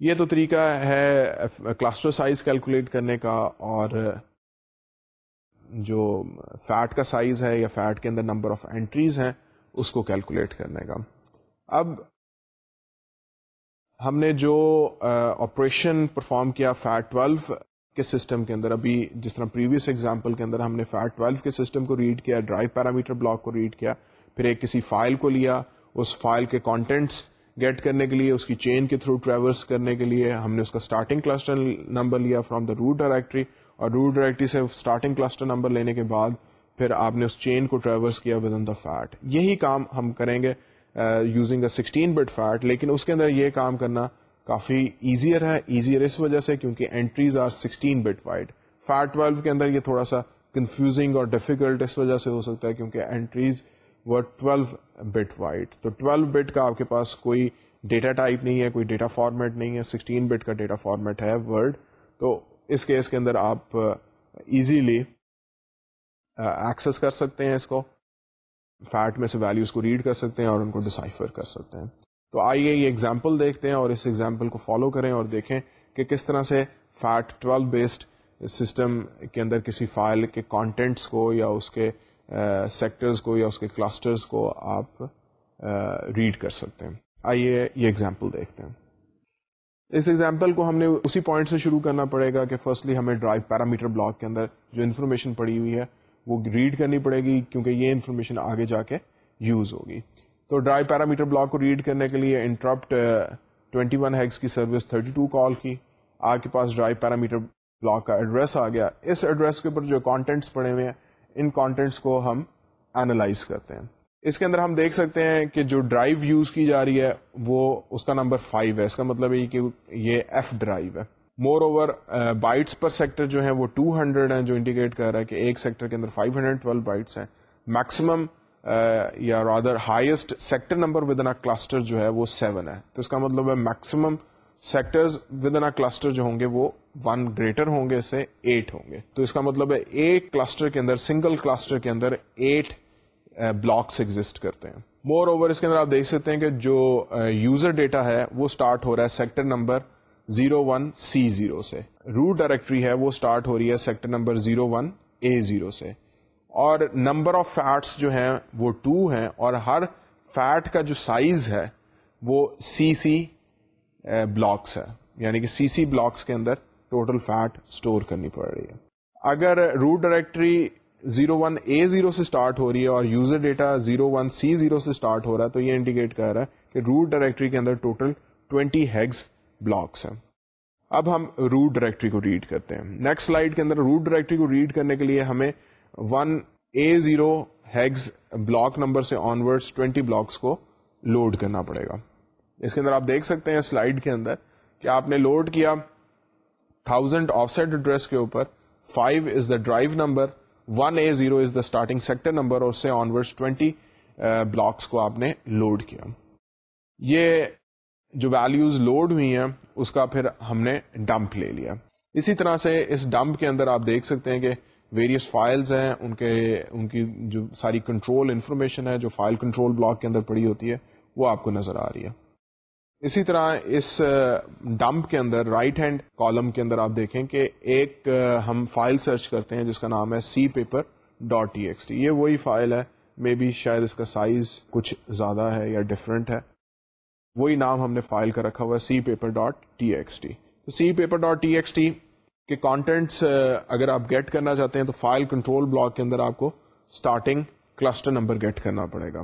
یہ تو طریقہ ہے کلسٹر سائز کیلکولیٹ کرنے کا اور جو فیٹ کا سائز ہے یا فیٹ کے اندر نمبر آف اینٹریز ہیں اس کو کیلکولیٹ کرنے کا. اب ہم نے جو آپریشن پرفارم کیا فیٹ ٹویلو کے سسٹم کے اندر، ابھی جس طرح پریویس ایگزامپل کے اندر ہم نے فیٹ ٹویلو کے سسٹم کو ریڈ کیا ڈرائیو پیرامیٹر بلاک کو ریڈ کیا، پھر ایک کسی فائل کو لیا، اس فائل کے کانٹینٹس گیٹ کرنے کے لیے، اس کی چین کے تھرو ٹریولس کرنے کے لیے ہم نے اس کا اسٹارٹنگ کلسٹر نمبر لیا فرام دا روٹ ڈائریکٹری اور روٹ ڈائریکٹری سے اسٹارٹنگ کلسٹر نمبر لینے کے بعد پھر آپ نے اس چین کو ٹریولس کیا ود ان دا فیٹ یہی کام ہم کریں گے using a sixteen bit FAT لیکن اس کے اندر یہ کام کرنا کافی ایزیئر ہے ایزیئر اس وجہ سے کیونکہ entries are sixteen bit wide FAT twelve کے اندر یہ تھوڑا سا کنفیوزنگ اور ڈیفیکلٹ اس وجہ سے ہو سکتا ہے کیونکہ اینٹریز وہ ٹویلو بٹ وائڈ تو ٹویلو بٹ کا آپ کے پاس کوئی ڈیٹا ٹائپ نہیں ہے، کوئی ڈیٹا فارمیٹ نہیں ہے سکسٹین بٹ کا ڈیٹا فارمیٹ ہے ورڈ تو اس کیس کے اندر آپ uh, ایزیلی ایکسس uh, کر سکتے ہیں اس کو. فیٹ میں سے ویلیوز کو ریڈ کر سکتے ہیں اور ان کو ڈسائفر کر سکتے ہیں. تو آئیے یہ ایگزامپل دیکھتے ہیں اور اس ایگزامپل کو فالو کریں اور دیکھیں کہ کس طرح سے فیٹ ٹویلو بیسڈ سسٹم کے اندر کسی فائل کے کانٹینٹس کو یا اس کے سیکٹرز کو یا اس کے کلسٹرز کو آپ ریڈ کر سکتے ہیں۔ آئیے یہ ایگزامپل دیکھتے ہیں۔ اس ایگزامپل کو ہم نے اسی پوائنٹ سے شروع کرنا پڑے گا کہ فرسٹلی ہمیں ڈرائیو پیرامیٹر بلاک کے اندر جو انفارمیشن پڑی ہوئی ہے وہ ریڈ کرنی پڑے گی کیونکہ یہ انفارمیشن آگے جا کے یوز ہوگی۔ تو ڈرائیو پیرامیٹر بلاک کو ریڈ کرنے کے لیے انٹرپٹ ٹوینٹی ون ہیگس کی سروس تھرٹی ٹو کال کی۔ آپ کے پاس ڈرائیو پیرامیٹر بلاک کا ایڈریس آ گیا۔ اس ایڈریس کے اوپر جو کانٹینٹس پڑے ہوئے ہیں، ان کانٹینٹس کو ہم اینالائز کرتے ہیں۔ اس کے اندر ہم دیکھ سکتے ہیں کہ جو ڈرائیو یوز کی جا رہی ہے، وہ اس کا نمبر 5 ہے۔ اس کا مطلب یہ کہ یہ ایف ڈرائیو ہے۔ Moreover bytes per sector جو ہے وہ 200 ہیں، جو انڈیکیٹ کر رہا ہے کہ ایک سیکٹر کے اندر 512 بائٹس ہیں۔ میکسیمم یا rather highest sector number within cluster جو ہے وہ 7 ہے۔ تو اس کا مطلب ہے maximum sectors within cluster جو ہوں گے وہ ون گریٹر ہوں گے سے ایٹ ہوں گے۔ تو اس کا مطلب ہے ایک کلسٹر کے اندر سنگل کلسٹر کے اندر ایٹ بلاکس ایگزٹ کرتے ہیں۔ مور اوور اس کے اندر آپ دیکھ سکتے ہیں کہ جو uh, یوزر ڈیٹا ہے وہ اسٹارٹ ہو رہا ہے sector number zero one C zero سے۔ روٹ ڈائریکٹری ہے وہ اسٹارٹ ہو رہی ہے sector number zero one A zero سے۔ اور نمبر آف فیٹس جو ہیں وہ ٹو ہیں اور ہر فیٹ کا جو سائز ہے وہ سی سی بلاکس ہے۔ یعنی کہ سی سی بلاکس کے اندر ٹوٹل فیٹ اسٹور کرنی پڑ رہی ہے۔ اگر root directory zero one A zero سے اسٹارٹ ہو رہی ہے اور user data zero one C zero سے اسٹارٹ ہو رہا ہے، تو یہ انڈیکیٹ کر رہا ہے کہ روٹ ڈائریکٹری کے اندر ٹوٹل ٹوینٹی ہیگز بلاکس ہیں۔ اب ہم روٹ ڈائریکٹری کو ریڈ کرتے ہیں۔ نیکسٹ سلائڈ کے اندر روٹ ڈائریکٹری کو ریڈ کرنے کے لیے ہمیں one A zero hex block number سے آن ورڈس ٹوینٹی بلاکس کو لوڈ کرنا پڑے گا۔ اس کے اندر آپ دیکھ سکتے ہیں سلائڈ کے اندر کہ آپ نے لوڈ کیا تھاؤزینڈ آف سیٹ ایڈریس کے اوپر five is the drive number one A zero is the starting sector number اور سے آن ورڈ ٹوینٹی بلاکس کو آپ نے لوڈ کیا۔ یہ جو ویلوز لوڈ ہوئی ہیں، اس کا پھر ہم نے ڈمپ لے لیا۔ اسی طرح سے اس ڈمپ کے اندر آپ دیکھ سکتے ہیں کہ ویریس فائلز ہیں، ان کے، ان کی جو ساری کنٹرول انفارمیشن ہے، جو فائل کنٹرول بلاک کے اندر پڑی ہوتی ہے، وہ آپ کو نظر آ رہی ہے۔ اسی طرح اس ڈمپ کے اندر رائٹ ہینڈ کالم کے اندر آپ دیکھیں کہ ایک ہم فائل سرچ کرتے ہیں، جس کا نام ہے C paper dot T X T یہ وہی فائل ہے مے بی شاید اس کا سائز کچھ زیادہ ہے یا ڈفرینٹ ہے۔ وہی نام ہم نے فائل کا رکھا ہوا ہے C paper dot T X T C paper dot T X T کے کانٹینٹس uh, اگر آپ گیٹ کرنا چاہتے ہیں تو فائل کنٹرول بلاک کے اندر آپ کو اسٹارٹنگ کلسٹر نمبر گیٹ کرنا پڑے گا۔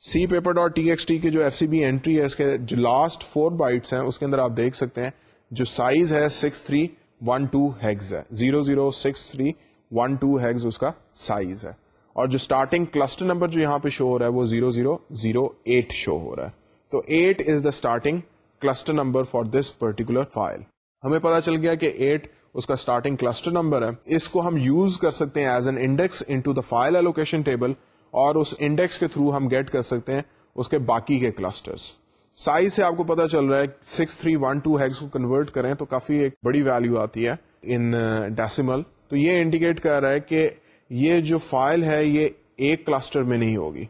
C paper dot T X T کی جو ایف سی بی اینٹری ہے، اس کے جو لاسٹ فور بائٹس ہیں، اس کے اندر آپ دیکھ سکتے ہیں جو سائز ہے six three one two hex ہے۔ Zero zero six three one two hex اس کا سائز ہے۔ اور جو اسٹارٹنگ کلسٹر نمبر جو یہاں پہ شو ہو رہا ہے، وہ zero zero zero eight show ہو رہا ہے۔ تو eight is the starting cluster number for this particular file ہمیں پتا چل گیا کہ ایٹ اس کا اسٹارٹنگ کلسٹر نمبر ہے۔ اس کو ہم یوز کر سکتے ہیں as an index into the file allocation table اور اس انڈیکس کے تھرو ہم گیٹ کر سکتے ہیں اس کے باقی کے کلسٹرز سائز سے آپ کو پتا چل رہا ہے six three one two hex کو کنورٹ کریں تو کافی ایک بڑی ویلو آتی ہے ان ڈیسیمل uh, تو یہ انڈیکیٹ کر رہا ہے کہ یہ جو فائل ہے یہ ایک کلسٹر میں نہیں ہوگی۔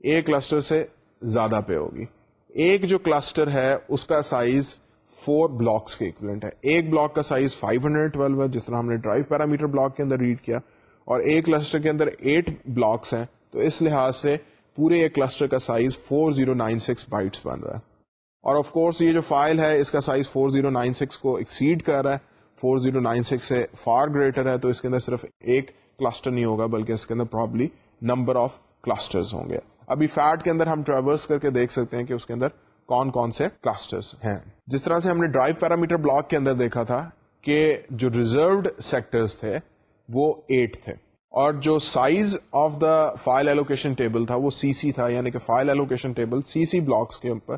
ایک کلسٹر سے زیادہ پہ ہوگی۔ ایک جو کلسٹر ہے اس کا سائز فور بلاکس کے اکولنٹ ہے۔ ایک بلاک کا سائز 512 ہے، جس طرح ہم نے ڈرائیو پیرامیٹر بلاک کے اندر ریڈ کیا، اور ایک کلسٹر کے اندر ایٹ بلاکس ہیں۔ تو اس لحاظ سے پورے ایک کلسٹر کا سائز 4096 بائٹس بن رہا ہے۔ اور آف کورس یہ جو فائل ہے، اس کا سائز 4096 کو ایکسیڈ کر رہا ہے۔ 4096 سے فار گریٹر ہے، تو اس کے اندر صرف ایک کلسٹر نہیں ہوگا، بلکہ اس کے اندر پرابلی نمبر آف کلسٹر ہوں گے۔ ابھی فیٹ کے اندر ہم ٹریورس کر کے دیکھ سکتے ہیں کہ اس کے اندر کون کون سے کلسٹر ہیں۔ جس طرح سے ہم نے ڈرائیو پیرامیٹر بلاک کے اندر دیکھا تھا کہ جو ریزروڈ سیکٹرز تھے، وہ ایٹ تھے۔ اور جو size of the file allocation table تھا، وہ سی سی تھا یعنی کہ file allocation table C C blocks کے اوپر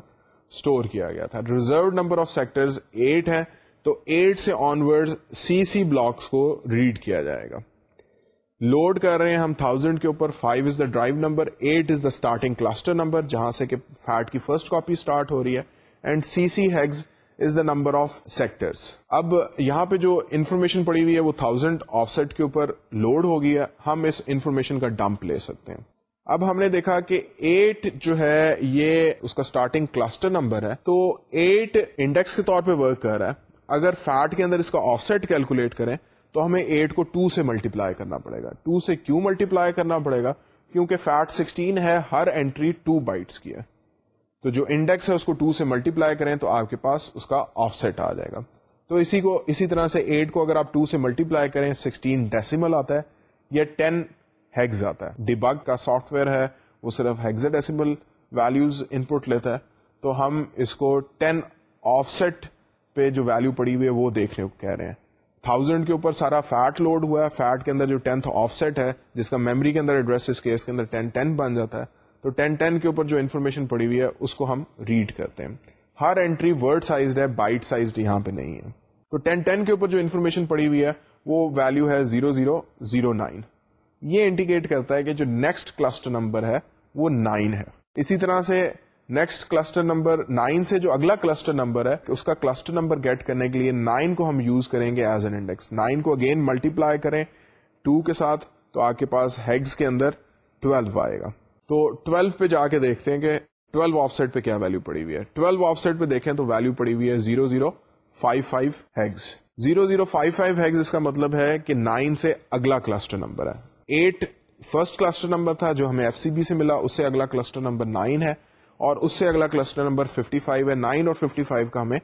اسٹور کیا گیا تھا۔ Reserve number of sector eight ہے تو ایٹ سے آنورڈ سی سی بلاکس کو ریڈ کیا جائے گا۔ لوڈ کر رہے ہیں ہم تھاؤزینڈ کے اوپر five is the drive number eight is the starting cluster number جہاں سے کہ فیٹ کی فرسٹ کاپی اسٹارٹ ہو رہی ہے۔ And C C hex is the number of sectors اب یہاں پہ جو انفارمیشن پڑی ہوئی ہے وہ تھاؤزینڈ آف سیٹ کے اوپر لوڈ ہو گئی ہے، ہم اس انفارمیشن کا ڈمپ لے سکتے ہیں۔ اب ہم نے دیکھا کہ ایٹ جو ہے، یہ اس کا اسٹارٹنگ کلسٹر نمبر ہے۔ تو ایٹ انڈیکس کے طور پہ ورک کر رہا ہے۔ اگر فیٹ کے اندر اس کا آف سیٹ کیلکولیٹ کریں، تو ہمیں ایٹ کو ٹو سے ملٹی پلائی کرنا پڑے گا۔ ٹو سے کیوں ملٹی پلائی کرنا پڑے گا؟ کیونکہ فیٹ سکسٹین ہے، ہر اینٹری ٹو بائٹس کی ہے۔ تو جو انڈیکس ہے اس کو ٹو سے ملٹی پلائی کریں تو آپ کے پاس اس کا آف سیٹ آ جائے گا۔ تو اسی کو اسی طرح سے ایٹ کو اگر آپ ٹو سے ملٹی پلائی کریں سکسٹین ڈیسیمل آتا ہے، یا ٹین ہیگز آتا ہے۔ ڈیبگ کا سافٹ ویئر ہے، وہ صرف ہیگز ڈیسیمل ویلوز ان پٹ لیتا ہے۔ تو ہم اس کو ٹین آف سیٹ پہ جو ویلو پڑی ہوئی ہے، وہ دیکھنے کو کہہ رہے ہیں۔ تھاؤزینڈ کے اوپر سارا فیٹ لوڈ ہوا ہے۔ فیٹ کے اندر جو ٹینتھ آف سیٹ ہے، جس کا میموری کے اندر ایڈریس اس کیس کے اندر ٹین ٹین بن جاتا ہے۔ تو ٹین ٹین کے اوپر جو انفارمیشن پڑی ہوئی ہے، اس کو ہم ریڈ کرتے ہیں۔ ہر اینٹری ورڈ سائزڈ ہے بائٹ سائزڈ یہاں پہ نہیں ہے۔ تو ٹین ٹین کے اوپر جو انفارمیشن پڑی ہوئی ہے، وہ ویلو ہے زیرو زیرو زیرو نائن۔ یہ انڈیکیٹ کرتا ہے کہ جو نیکسٹ کلسٹر نمبر ہے، وہ نائن ہے۔ اسی طرح سے نیکسٹ کلسٹر نمبر نائن سے جو اگلا کلسٹر نمبر ہے، اس کا کلسٹر نمبر گیٹ کرنے کے لیے نائن کو ہم یوز کریں گے ایز این انڈیکس نائن کو اگین ملٹی پلائی کریں ٹو کے ساتھ، تو آپ کے پاس ہیگز کے اندر ٹویلو آئے گا۔ تو ٹویلو پہ جا کے دیکھتے ہیں کہ ٹویلو آف سیٹ پہ کیا ویلو پڑی ہوئی ہے۔ ٹویلو آف سیٹ پہ دیکھیں تو ویلو پڑی ہوئی ہے zero zero five five hex. Zero zero five five hex اس کا مطلب ہے کہ نائن سے اگلا کلسٹر نمبر ہے۔ ایٹ فرسٹ کلسٹر نمبر تھا جو ہمیں ایف سی بی سے ملا، اس سے اگلا کلسٹر نمبر نائن ہے۔ اور اس سے اگلا کلسٹر نمبر 55 ہے۔ 9 اور 55 کا ہمیں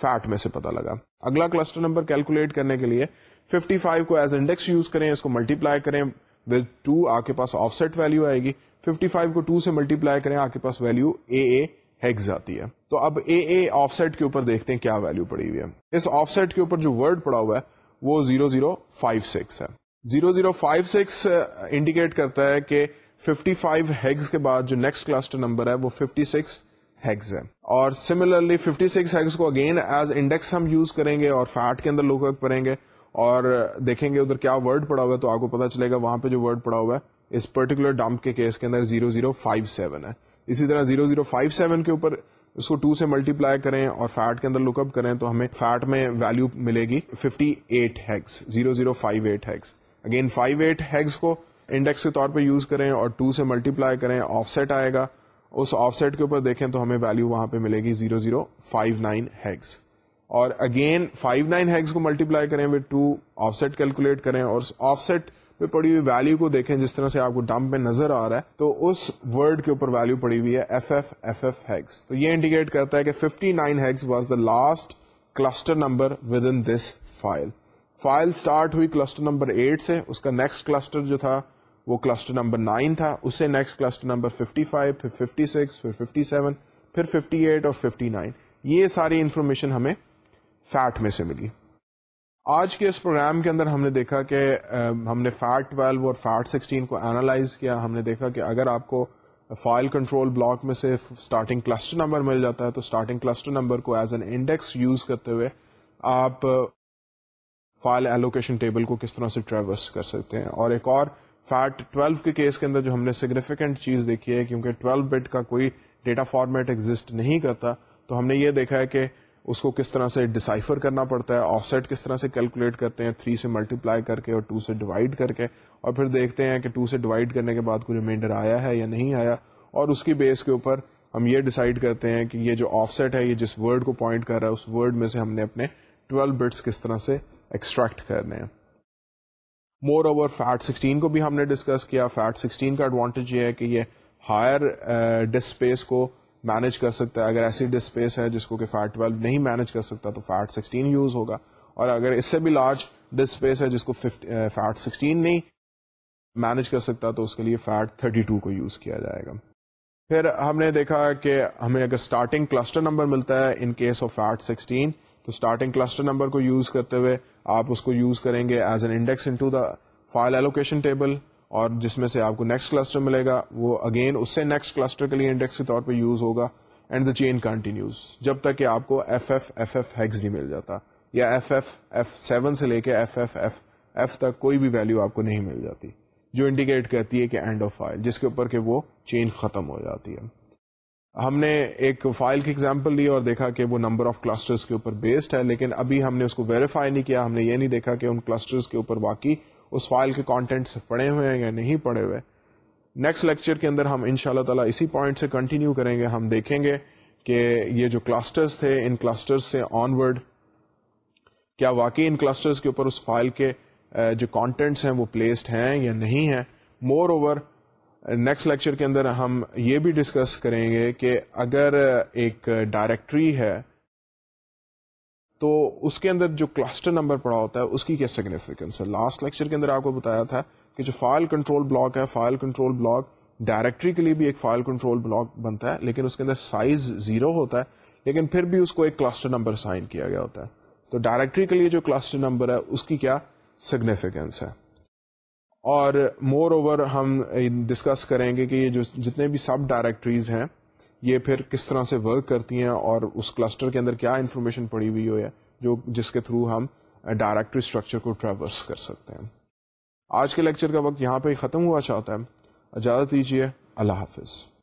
فیٹ میں سے پتا لگا۔ اگلا کلسٹر نمبر کیلکولیٹ کرنے کے لیے 55 کو ایز انڈیکس یوز کریں، اس کو ملٹی پلائی کریں۔ ود ٹو آپ کے پاس آف سیٹ ویلو آئے گی۔ 55 کو 2 سے ملٹی پلائی کریں، آپ کے پاس ویلو اے اے ہیگز آتی ہے۔ تو اب اے اے آف سیٹ کے اوپر دیکھتے ہیں کیا ویلو پڑی ہوئی ہے۔ اس آف سیٹ کے اوپر جو ورڈ پڑا ہوا ہے، وہ 0056 ہے۔ 0056 انڈیکیٹ uh, کرتا ہے کہ 55 ہیگز کے بعد جو نیکسٹ کلسٹر نمبر ہے، وہ 56 ہیگز ہے۔ اور سملرلی 56 ہیگز کو اگین ایز انڈیکس ہم یوز کریں گے اور فیٹ کے اندر لوگ کریں گے اور دیکھیں گے ادھر کیا ورڈ پڑا ہوا ہے تو آپ کو پتا چلے گا وہاں پہ جو ورڈ پڑا ہوا ہے اس پرٹیکولر ڈمپ کے کیس کے اندر 0057 ہے۔ اسی طرح 0057 کے اوپر اس کو 2 سے ملٹی پلائی کریں اور فیٹ کے اندر لک اپ کریں تو ہمیں فیٹ میں ویلو ملے گی 58 ہیگز 0058 ہیگز اگین 58 ہیگز کو انڈیکس کے طور پہ یوز کریں اور ٹو سے ملٹی پلائی کریں آف سیٹ آئے گا۔ اس آف سیٹ کے اوپر دیکھیں تو ہمیں ویلو وہاں پہ ملے گی zero zero five nine hex اور اگین فائیو نائن ہیگس کو ملٹی پلائی کریں ٹو آف سیٹ کیلکولیٹ کریں اور آف سیٹ پہ پڑی ہوئی ویلو کو دیکھیں، جس طرح سے آپ کو ڈمپ میں نظر آ رہا ہے، تو اس ورڈ کے اوپر ویلو پڑی ہوئی ہے F F F F hex تو یہ انڈیکیٹ کرتا ہے کہ fifty nine hex was the last cluster number within this file file start ہوئی کلسٹر نمبر ایٹ سے، اس کا نیکسٹ کلسٹر جو تھا، وہ کلسٹر نمبر نائن تھا اس سے نیکسٹ کلسٹر نمبر 55 پھر 56 پھر 57 پھر 58 اور 59 یہ ساری انفارمیشن ہمیں فیٹ میں سے ملی۔ آج کے اس پروگرام کے اندر ہم نے دیکھا کہ ہم نے فیٹ 12 اور فیٹ 16 کو اینالائز کیا۔ ہم نے دیکھا کہ اگر آپ کو فائل کنٹرول بلاک میں سے اسٹارٹنگ کلسٹر نمبر مل جاتا ہے، تو اسٹارٹنگ کلسٹر نمبر کو ایز این انڈیکس یوز کرتے ہوئے آپ فائل ایلوکیشن ٹیبل کو کس طرح سے ٹریورس کر سکتے ہیں۔ اور ایک اور فیٹ 12 کے کیس کے اندر جو ہم نے سگنیفیکینٹ چیز دیکھی ہے، کیونکہ 12 بٹ کا کوئی ڈیٹا فارمیٹ ایگزٹ نہیں کرتا، تو ہم نے یہ دیکھا ہے کہ اس کو کس طرح سے ڈسائفر کرنا پڑتا ہے آف سیٹ کس طرح سے کیلکولیٹ کرتے ہیں تھری سے ملٹیپلائی کر کے اور ٹو سے ڈیوائڈ کر کے اور پھر دیکھتے ہیں کہ ٹو سے ڈیوائڈ کرنے کے بعد کوئی ریمائنڈر آیا ہے یا نہیں آیا، اور اس کی بیس کے اوپر ہم یہ ڈیسائیڈ کرتے ہیں کہ یہ جو آف سیٹ ہے، یہ جس ورڈ کو پوائنٹ کر رہا ہے، اس ورڈ میں سے ہم نے اپنے 12 بٹس کس طرح سے ایکسٹریکٹ کرنے ہیں۔ مور اوور فیٹ سکسٹین کو بھی ہم نے ڈسکس کیا۔ فیٹ سکسٹین کا ایڈوانٹیج یہ ہے کہ یہ ہائر ڈسک اسپیس کو مینج کر سکتا ہے۔ اگر ایسی ڈسک اسپیس ہے جس کو کہ فیٹ ٹویلو نہیں مینج کر سکتا تو فیٹ سکسٹین یوز ہوگا۔ اور اگر اس سے بھی لارج ڈسک اسپیس ہے جس کو فیٹ سکسٹین نہیں مینج کر سکتا تو اس کے لیے فیٹ تھرٹی ٹو کو یوز کیا جائے گا۔ پھر ہم نے دیکھا کہ ہمیں اگر اسٹارٹنگ کلسٹر نمبر ملتا ہے in case of FAT sixteen تو اسٹارٹنگ کلسٹر نمبر کو یوز کرتے ہوئے آپ اس کو یوز کریں گے as an index into the file allocation table اور جس میں سے آپ کو نیکسٹ کلسٹر ملے گا، وہ اگین اس سے نیکسٹ کلسٹر کے لیے انڈیکس کے طور پہ یوز ہوگا اینڈ دا چین کنٹینیوز جب تک کہ آپ کو F F F F hex نہیں مل جاتا یا ایف ایف ایف سیون سے لے کے ایف ایف ایف ایف تک کوئی بھی ویلو آپ کو نہیں مل جاتی، جو انڈیکیٹ کرتی ہے کہ اینڈ آف فائل جس کے اوپر کہ وہ چین ختم ہو جاتی ہے۔ ہم نے ایک فائل کی ایگزامپل لی اور دیکھا کہ وہ نمبر آف کلسٹرز کے اوپر بیسڈ ہے، لیکن ابھی ہم نے اس کو ویریفائی نہیں کیا، ہم نے یہ نہیں دیکھا کہ ان کلسٹرز کے اوپر واقعی اس فائل کے کانٹینٹ پڑے ہوئے ہیں یا نہیں پڑے ہوئے۔ نیکسٹ لیکچر کے اندر ہم ان شاء اللہ تعالیٰ اسی پوائنٹ سے کنٹینیو کریں گے۔ ہم دیکھیں گے کہ یہ جو کلسٹرز تھے، ان کلسٹرز سے آن ورڈ کیا واقعی ان کلسٹرز کے اوپر اس فائل کے جو کانٹینٹس ہیں وہ پلیسڈ ہیں یا نہیں ہیں۔ مور اوور نیکسٹ لیکچر کے اندر ہم یہ بھی ڈسکس کریں گے کہ اگر ایک ڈائریکٹری ہے تو اس کے اندر جو کلسٹر نمبر پڑا ہوتا ہے، اس کی کیا سگنیفیکینس ہے؟ لاسٹ لیکچر کے اندر آپ کو بتایا تھا کہ جو فائل کنٹرول بلاک ہے فائل کنٹرول بلاک ڈائریکٹری کے لیے بھی ایک فائل کنٹرول بلاک بنتا ہے، لیکن اس کے اندر سائز زیرو ہوتا ہے، لیکن پھر بھی اس کو ایک کلسٹر نمبر سائن کیا گیا ہوتا ہے۔ تو ڈائریکٹری کے لیے جو کلسٹر نمبر ہے، اس کی کیا سگنیفیکینس ہے؟ اور مور اوور ہم ڈسکس کریں گے کہ یہ جو جتنے بھی سب ڈائریکٹریز ہیں یہ پھر کس طرح سے ورک کرتی ہیں اور اس کلسٹر کے اندر کیا انفارمیشن پڑی ہوئی ہو ہے جو جس کے تھرو ہم ڈائریکٹری اسٹرکچر کو ٹریورس کر سکتے ہیں۔ آج کے لیکچر کا وقت یہاں پہ ہی ختم ہوا چاہتا ہے اجازت دیجیے۔ اللہ حافظ۔